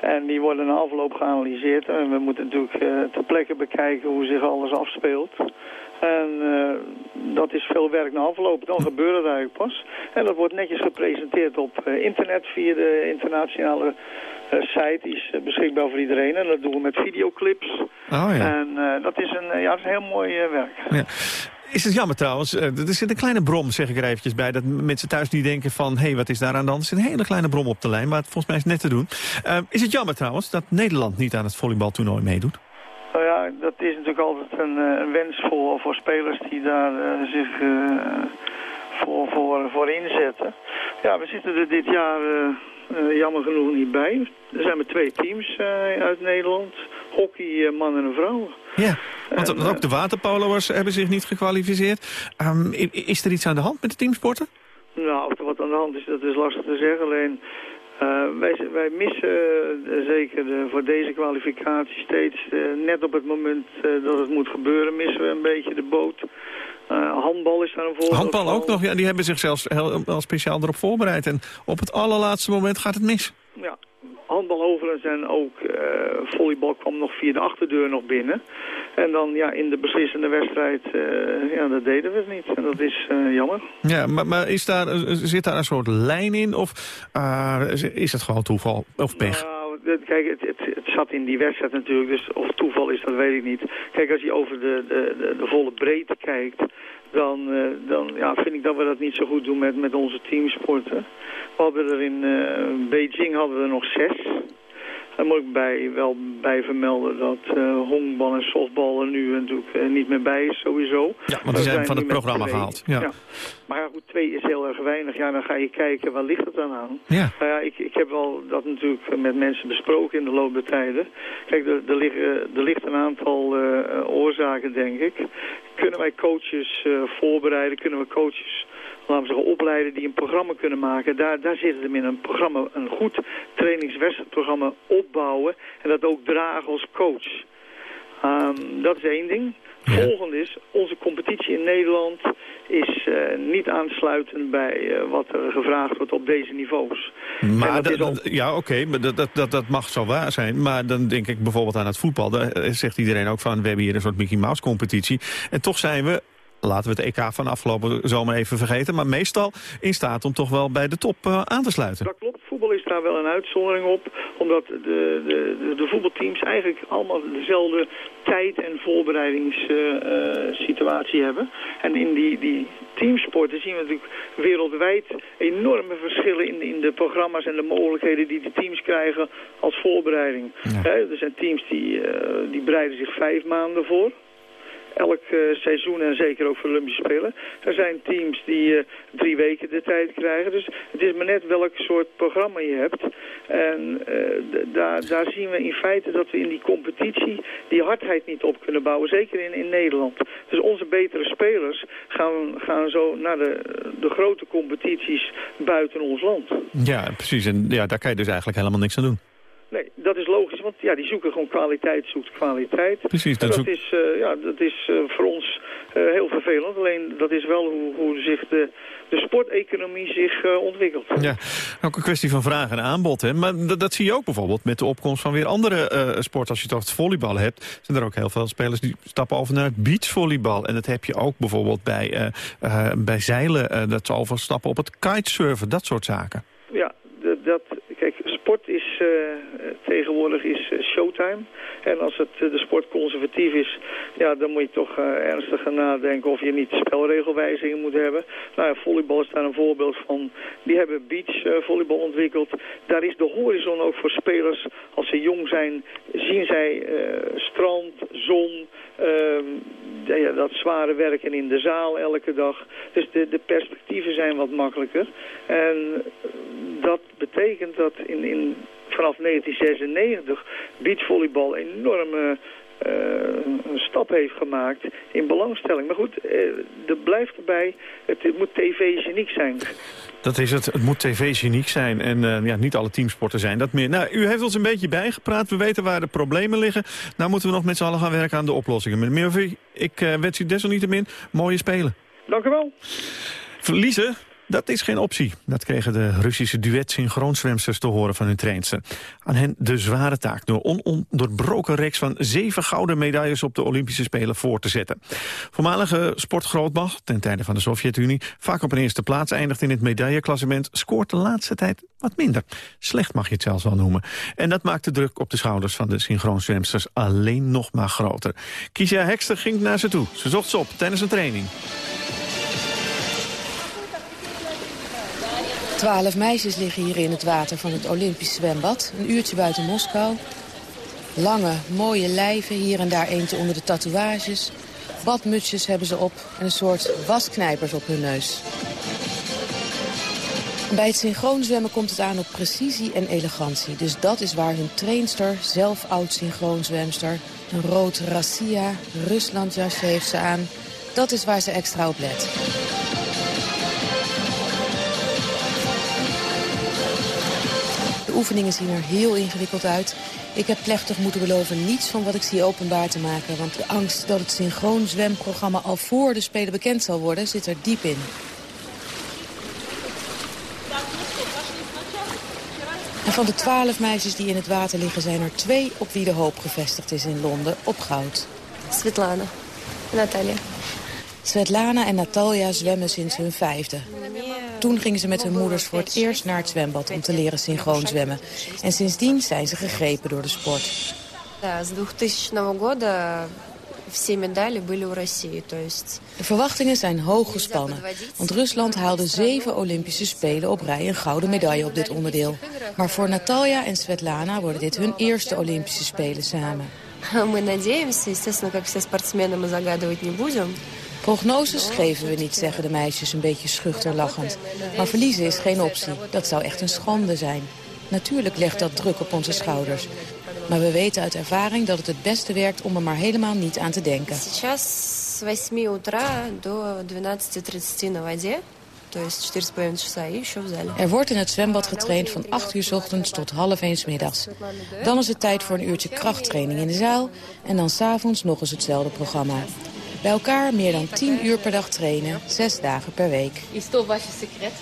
En die worden na afloop geanalyseerd. En we moeten natuurlijk uh, ter plekke bekijken hoe zich alles afspeelt. En uh, dat is veel werk na afloop. Dan gebeurt het eigenlijk pas. En dat wordt netjes gepresenteerd op uh, internet via de internationale site. Die is beschikbaar voor iedereen. En dat doen we met videoclips. Oh, ja. En dat is een, ja, dat is een heel mooi werk. Ja. Is het jammer trouwens, er zit een kleine brom, zeg ik er eventjes bij... dat mensen thuis niet denken van, hé, hey, wat is daar aan? Er zit een hele kleine brom op de lijn, maar het volgens mij is net te doen. is het jammer trouwens dat Nederland niet aan het volleybaltoernooi meedoet? Nou ja, dat is natuurlijk altijd een, een wens voor, voor spelers die daar zich uh, voor, voor, voor inzetten. Ja, we zitten er dit jaar uh, jammer genoeg niet bij. Er zijn maar twee teams uit Nederland. Hockey, man en een vrouw. Ja, want en, ook de waterpolo'ers hebben zich niet gekwalificeerd. Um, is er iets aan de hand met de teamsporten? Nou, of er wat aan de hand is, dat is lastig te zeggen. Alleen wij, wij, missen uh, zeker de, voor deze kwalificatie steeds, uh, net op het moment dat het moet gebeuren, missen we een beetje de boot. handbal is daar een voorbeeld Handbal ook nog, ja, die hebben zich zelfs heel, heel speciaal erop voorbereid. En op het allerlaatste moment gaat het mis. Ja, handbal overigens en ook uh, volleybal kwam nog via de achterdeur nog binnen. En dan ja, in de beslissende wedstrijd, uh, ja, dat deden we het niet. En dat is uh, jammer. Ja, maar, maar is daar, zit daar een soort lijn in of is het gewoon toeval of pech? Nou, kijk, het, het, het, zat in die wedstrijd natuurlijk, dus of toeval is, dat weet ik niet. Kijk, als je over de, de, de, de volle breedte kijkt, dan, uh, dan ja, vind ik dat we dat niet zo goed doen met, met onze teamsporten. We hadden er in uh, Beijing hadden we er nog zes. Daar moet ik bij, wel bij vermelden dat uh, honkbal en softbal er nu natuurlijk uh, niet meer bij is sowieso. Ja, want die zijn, zijn van het programma gehaald. Ja. ja. Maar ja, goed, twee is heel erg weinig. Ja, dan ga je kijken, waar ligt het dan aan? Ja. Nou ja, ik, ik heb wel dat natuurlijk met mensen besproken in de loop der tijden. Kijk, er, er, liggen, er ligt een aantal uh, oorzaken, denk ik. Kunnen wij coaches voorbereiden? Kunnen we coaches laten we zeggen, opleiden die een programma kunnen maken. Daar, daar zit het hem in een programma, een goed trainingswedstrijdprogramma opbouwen en dat ook dragen als coach. Um, dat is één ding. Ja. Volgende is, onze competitie in Nederland is uh, niet aansluitend bij uh, wat er gevraagd wordt op deze niveaus. Maar dat al... ja, oké, okay, dat, dat, dat, dat mag zo waar zijn. Maar dan denk ik bijvoorbeeld aan het voetbal. Daar zegt iedereen ook van, we hebben hier een soort Mickey Mouse competitie. En toch zijn we laten we het EK van afgelopen zomer even vergeten... maar meestal in staat om toch wel bij de top uh, aan te sluiten. Dat klopt. Voetbal is daar wel een uitzondering op. Omdat de, de, de, voetbalteams eigenlijk allemaal dezelfde tijd- en voorbereidingssituatie uh, hebben. En in die, die teamsporten zien we natuurlijk wereldwijd enorme verschillen... in, in de programma's en de mogelijkheden die de teams krijgen als voorbereiding. Ja. He, er zijn teams die, uh, die bereiden zich vijf maanden voor elk uh, seizoen en zeker ook voor Olympische Spelen. Er zijn teams die uh, drie weken de tijd krijgen. Dus het is maar net welk soort programma je hebt. En uh, daar, daar zien we in feite dat we in die competitie die hardheid niet op kunnen bouwen. Zeker in, in Nederland. Dus onze betere spelers gaan, gaan zo naar de, de grote competities buiten ons land. Ja, precies. En ja, daar kan je dus eigenlijk helemaal niks aan doen. Nee, dat is logisch, want ja, die zoeken gewoon kwaliteit, zoekt kwaliteit. Precies. Dat, dat, is, uh, ja, dat is uh, voor ons uh, heel vervelend. Alleen dat is wel hoe, hoe zich de, de sporteconomie zich ontwikkelt. Ja, ook een kwestie van vraag en aanbod. Hè? Maar dat, zie je ook bijvoorbeeld met de opkomst van weer andere sporten. Als je toch het volleybal hebt, zijn er ook heel veel spelers die stappen over naar het beachvolleybal. En dat heb je ook bijvoorbeeld bij, bij zeilen. dat ze overstappen op het kitesurfen, dat soort zaken. Sport is uh, tegenwoordig is uh, showtime. En als het, uh, de sport conservatief is, ja, dan moet je toch ernstig gaan nadenken of je niet spelregelwijzigingen moet hebben. Nou volleybal is daar een voorbeeld van. Die hebben beach volleybal ontwikkeld. Daar is de horizon ook voor spelers. Als ze jong zijn, zien zij strand, zon, ja, dat zware werken in de zaal elke dag. Dus de, de perspectieven zijn wat makkelijker. En dat betekent dat in, in, vanaf 1996 beachvolleybal enorme eh, een stap heeft gemaakt in belangstelling. Maar goed, uh, er blijft erbij, het, moet tv-geniek zijn. Dat is het. Het moet tv-geniek zijn. En uh, ja, niet alle teamsporten zijn dat meer. Nou, u heeft ons een beetje bijgepraat. We weten waar de problemen liggen. Nou moeten we nog met z'n allen gaan werken aan de oplossingen. Meneer Murphy, ik wens u desalniettemin mooie spelen. Dank u wel. Verliezen, dat is geen optie. Dat kregen de Russische duet-synchroonzwemsters te horen van hun trainster. Aan hen de zware taak door ononderbroken reeks van zeven gouden medailles op de Olympische Spelen voor te zetten. Voormalige sportgrootmacht, ten tijde van de Sovjet-Unie, vaak op een eerste plaats eindigt in het medailleklassement, scoort de laatste tijd wat minder. Slecht mag je het zelfs wel noemen. En dat maakt de druk op de schouders van de synchroonzwemsters alleen nog maar groter. Kisha Hekster ging naar ze toe. Ze zocht ze op tijdens een training. Twaalf meisjes liggen hier in het water van het Olympisch zwembad. Een uurtje buiten Moskou. Lange, mooie lijven, hier en daar eentje onder de tatoeages. Badmutsjes hebben ze op en een soort wasknijpers op hun neus. Bij het synchroonzwemmen komt het aan op precisie en elegantie. Dus dat is waar hun trainster, zelf oud synchroonzwemster... een rood Rassia, Ruslandjasje heeft ze aan. Dat is waar ze extra op let. Oefeningen zien er heel ingewikkeld uit. Ik heb plechtig moeten beloven niets van wat ik zie openbaar te maken. Want de angst dat het synchroon zwemprogramma al voor de Spelen bekend zal worden, zit er diep in. En van de twaalf meisjes die in het water liggen zijn er twee op wie de hoop gevestigd is in Londen op goud. Svetlana, Natalia. Svetlana en Natalia zwemmen sinds hun vijfde. Toen gingen ze met hun moeders voor het eerst naar het zwembad om te leren synchroon zwemmen. En sindsdien zijn ze gegrepen door de sport. De verwachtingen zijn hoog gespannen. Want Rusland haalde zeven Olympische Spelen op rij een gouden medaille op dit onderdeel. Maar voor Natalia en Svetlana worden dit hun eerste Olympische Spelen samen. Мы надеемся, естественно, как все спортсмены мы загадывать не будем. Prognoses geven we niet, zeggen de meisjes een beetje schuchter lachend. Maar verliezen is geen optie. Dat zou echt een schande zijn. Natuurlijk legt dat druk op onze schouders. Maar we weten uit ervaring dat het het beste werkt om er maar helemaal niet aan te denken. Er wordt in het zwembad getraind van 8 uur s ochtends tot half 1 s middags. Dan is het tijd voor een uurtje krachttraining in de zaal... en dan s'avonds nog eens hetzelfde programma. Bij elkaar meer dan 10 uur per dag trainen, 6 dagen per week. Is dat was je secret?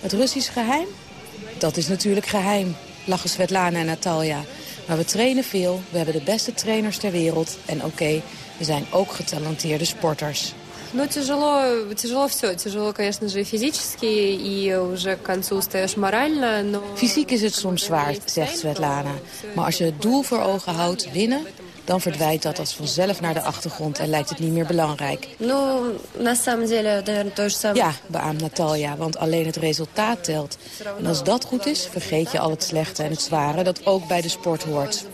Het Russisch geheim? Dat is natuurlijk geheim, lachen Svetlana en Natalia. Maar we trainen veel, we hebben de beste trainers ter wereld... en oké, we zijn ook getalenteerde sporters. Ну, тяжело, тяжело все. Тяжело, конечно же, физически, и уже к концу устаешь морально, но... Fysiek is het soms zwaar, zegt Svetlana. Maar als je het doel voor ogen houdt, winnen, dan verdwijnt dat als vanzelf naar de achtergrond en lijkt het niet meer belangrijk. Ну, на самом деле, наверное, то же самое. Ja, beaamt Natalia, want alleen het resultaat telt. En als dat goed is, vergeet je al het slechte en het zware dat ook bij de sport hoort.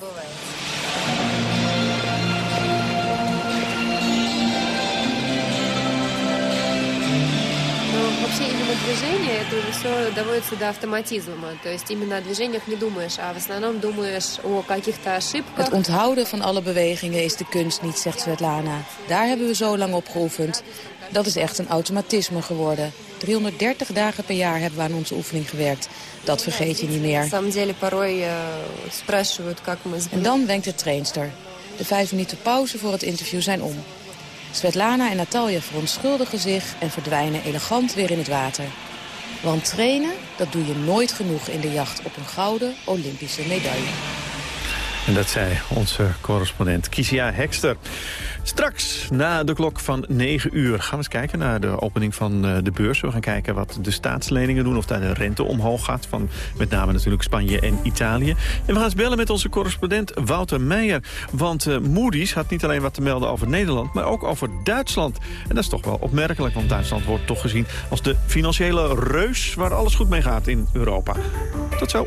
движение, это уже все доводится до автоматизма. То есть именно о движениях не думаешь, а в основном думаешь о каких-то ошибках. Het onthouden van alle bewegingen is de kunst niet, zegt Svetlana. Daar hebben we zo lang op geoefend. Dat is echt een automatisme geworden. 330 dagen per jaar hebben we aan onze oefening gewerkt. Dat vergeet je niet meer. En dan wenkt de trainster. De vijf minuten pauze voor het interview zijn om. Svetlana en Natalia verontschuldigen zich en verdwijnen elegant weer in het water. Want trainen, dat doe je nooit genoeg in de jacht op een gouden Olympische medaille. En dat zei onze correspondent Kisia Hekster. Straks, na de klok van 9 uur, gaan we eens kijken naar de opening van eh, de beurs. We gaan kijken wat de staatsleningen doen, of daar de rente omhoog gaat. Van met name natuurlijk Spanje en Italië. En we gaan eens bellen met onze correspondent Wouter Meijer. Want uh, Moody's had niet alleen wat te melden over Nederland, maar ook over Duitsland. En dat is toch wel opmerkelijk, want Duitsland wordt toch gezien als de financiële reus... waar alles goed mee gaat in Europa. Tot zo.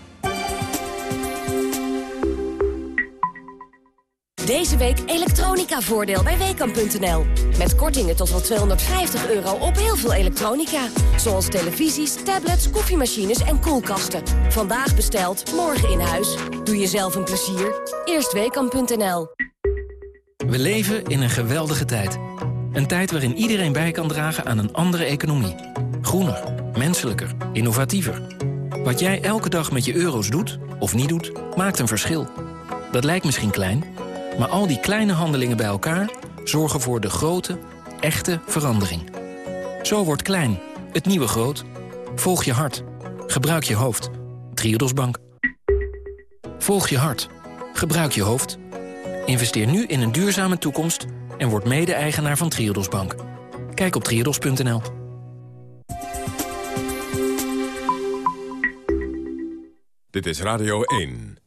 Deze week elektronica-voordeel bij Weekamp.nl. Met kortingen tot wel 250 euro op heel veel elektronica. Zoals televisies, tablets, koffiemachines en koelkasten. Vandaag besteld, morgen in huis. Doe jezelf een plezier. Eerst Weekamp.nl. We leven in een geweldige tijd. Een tijd waarin iedereen bij kan dragen aan een andere economie. Groener, menselijker, innovatiever. Wat jij elke dag met je euro's doet, of niet doet, maakt een verschil. Dat lijkt misschien klein... Maar al die kleine handelingen bij elkaar zorgen voor de grote, echte verandering. Zo wordt klein, het nieuwe groot. Volg je hart. Gebruik je hoofd. Triodos Bank. Volg je hart. Gebruik je hoofd. Investeer nu in een duurzame toekomst en word mede-eigenaar van Triodos Bank. Kijk op triodos.nl. Dit is Radio 1.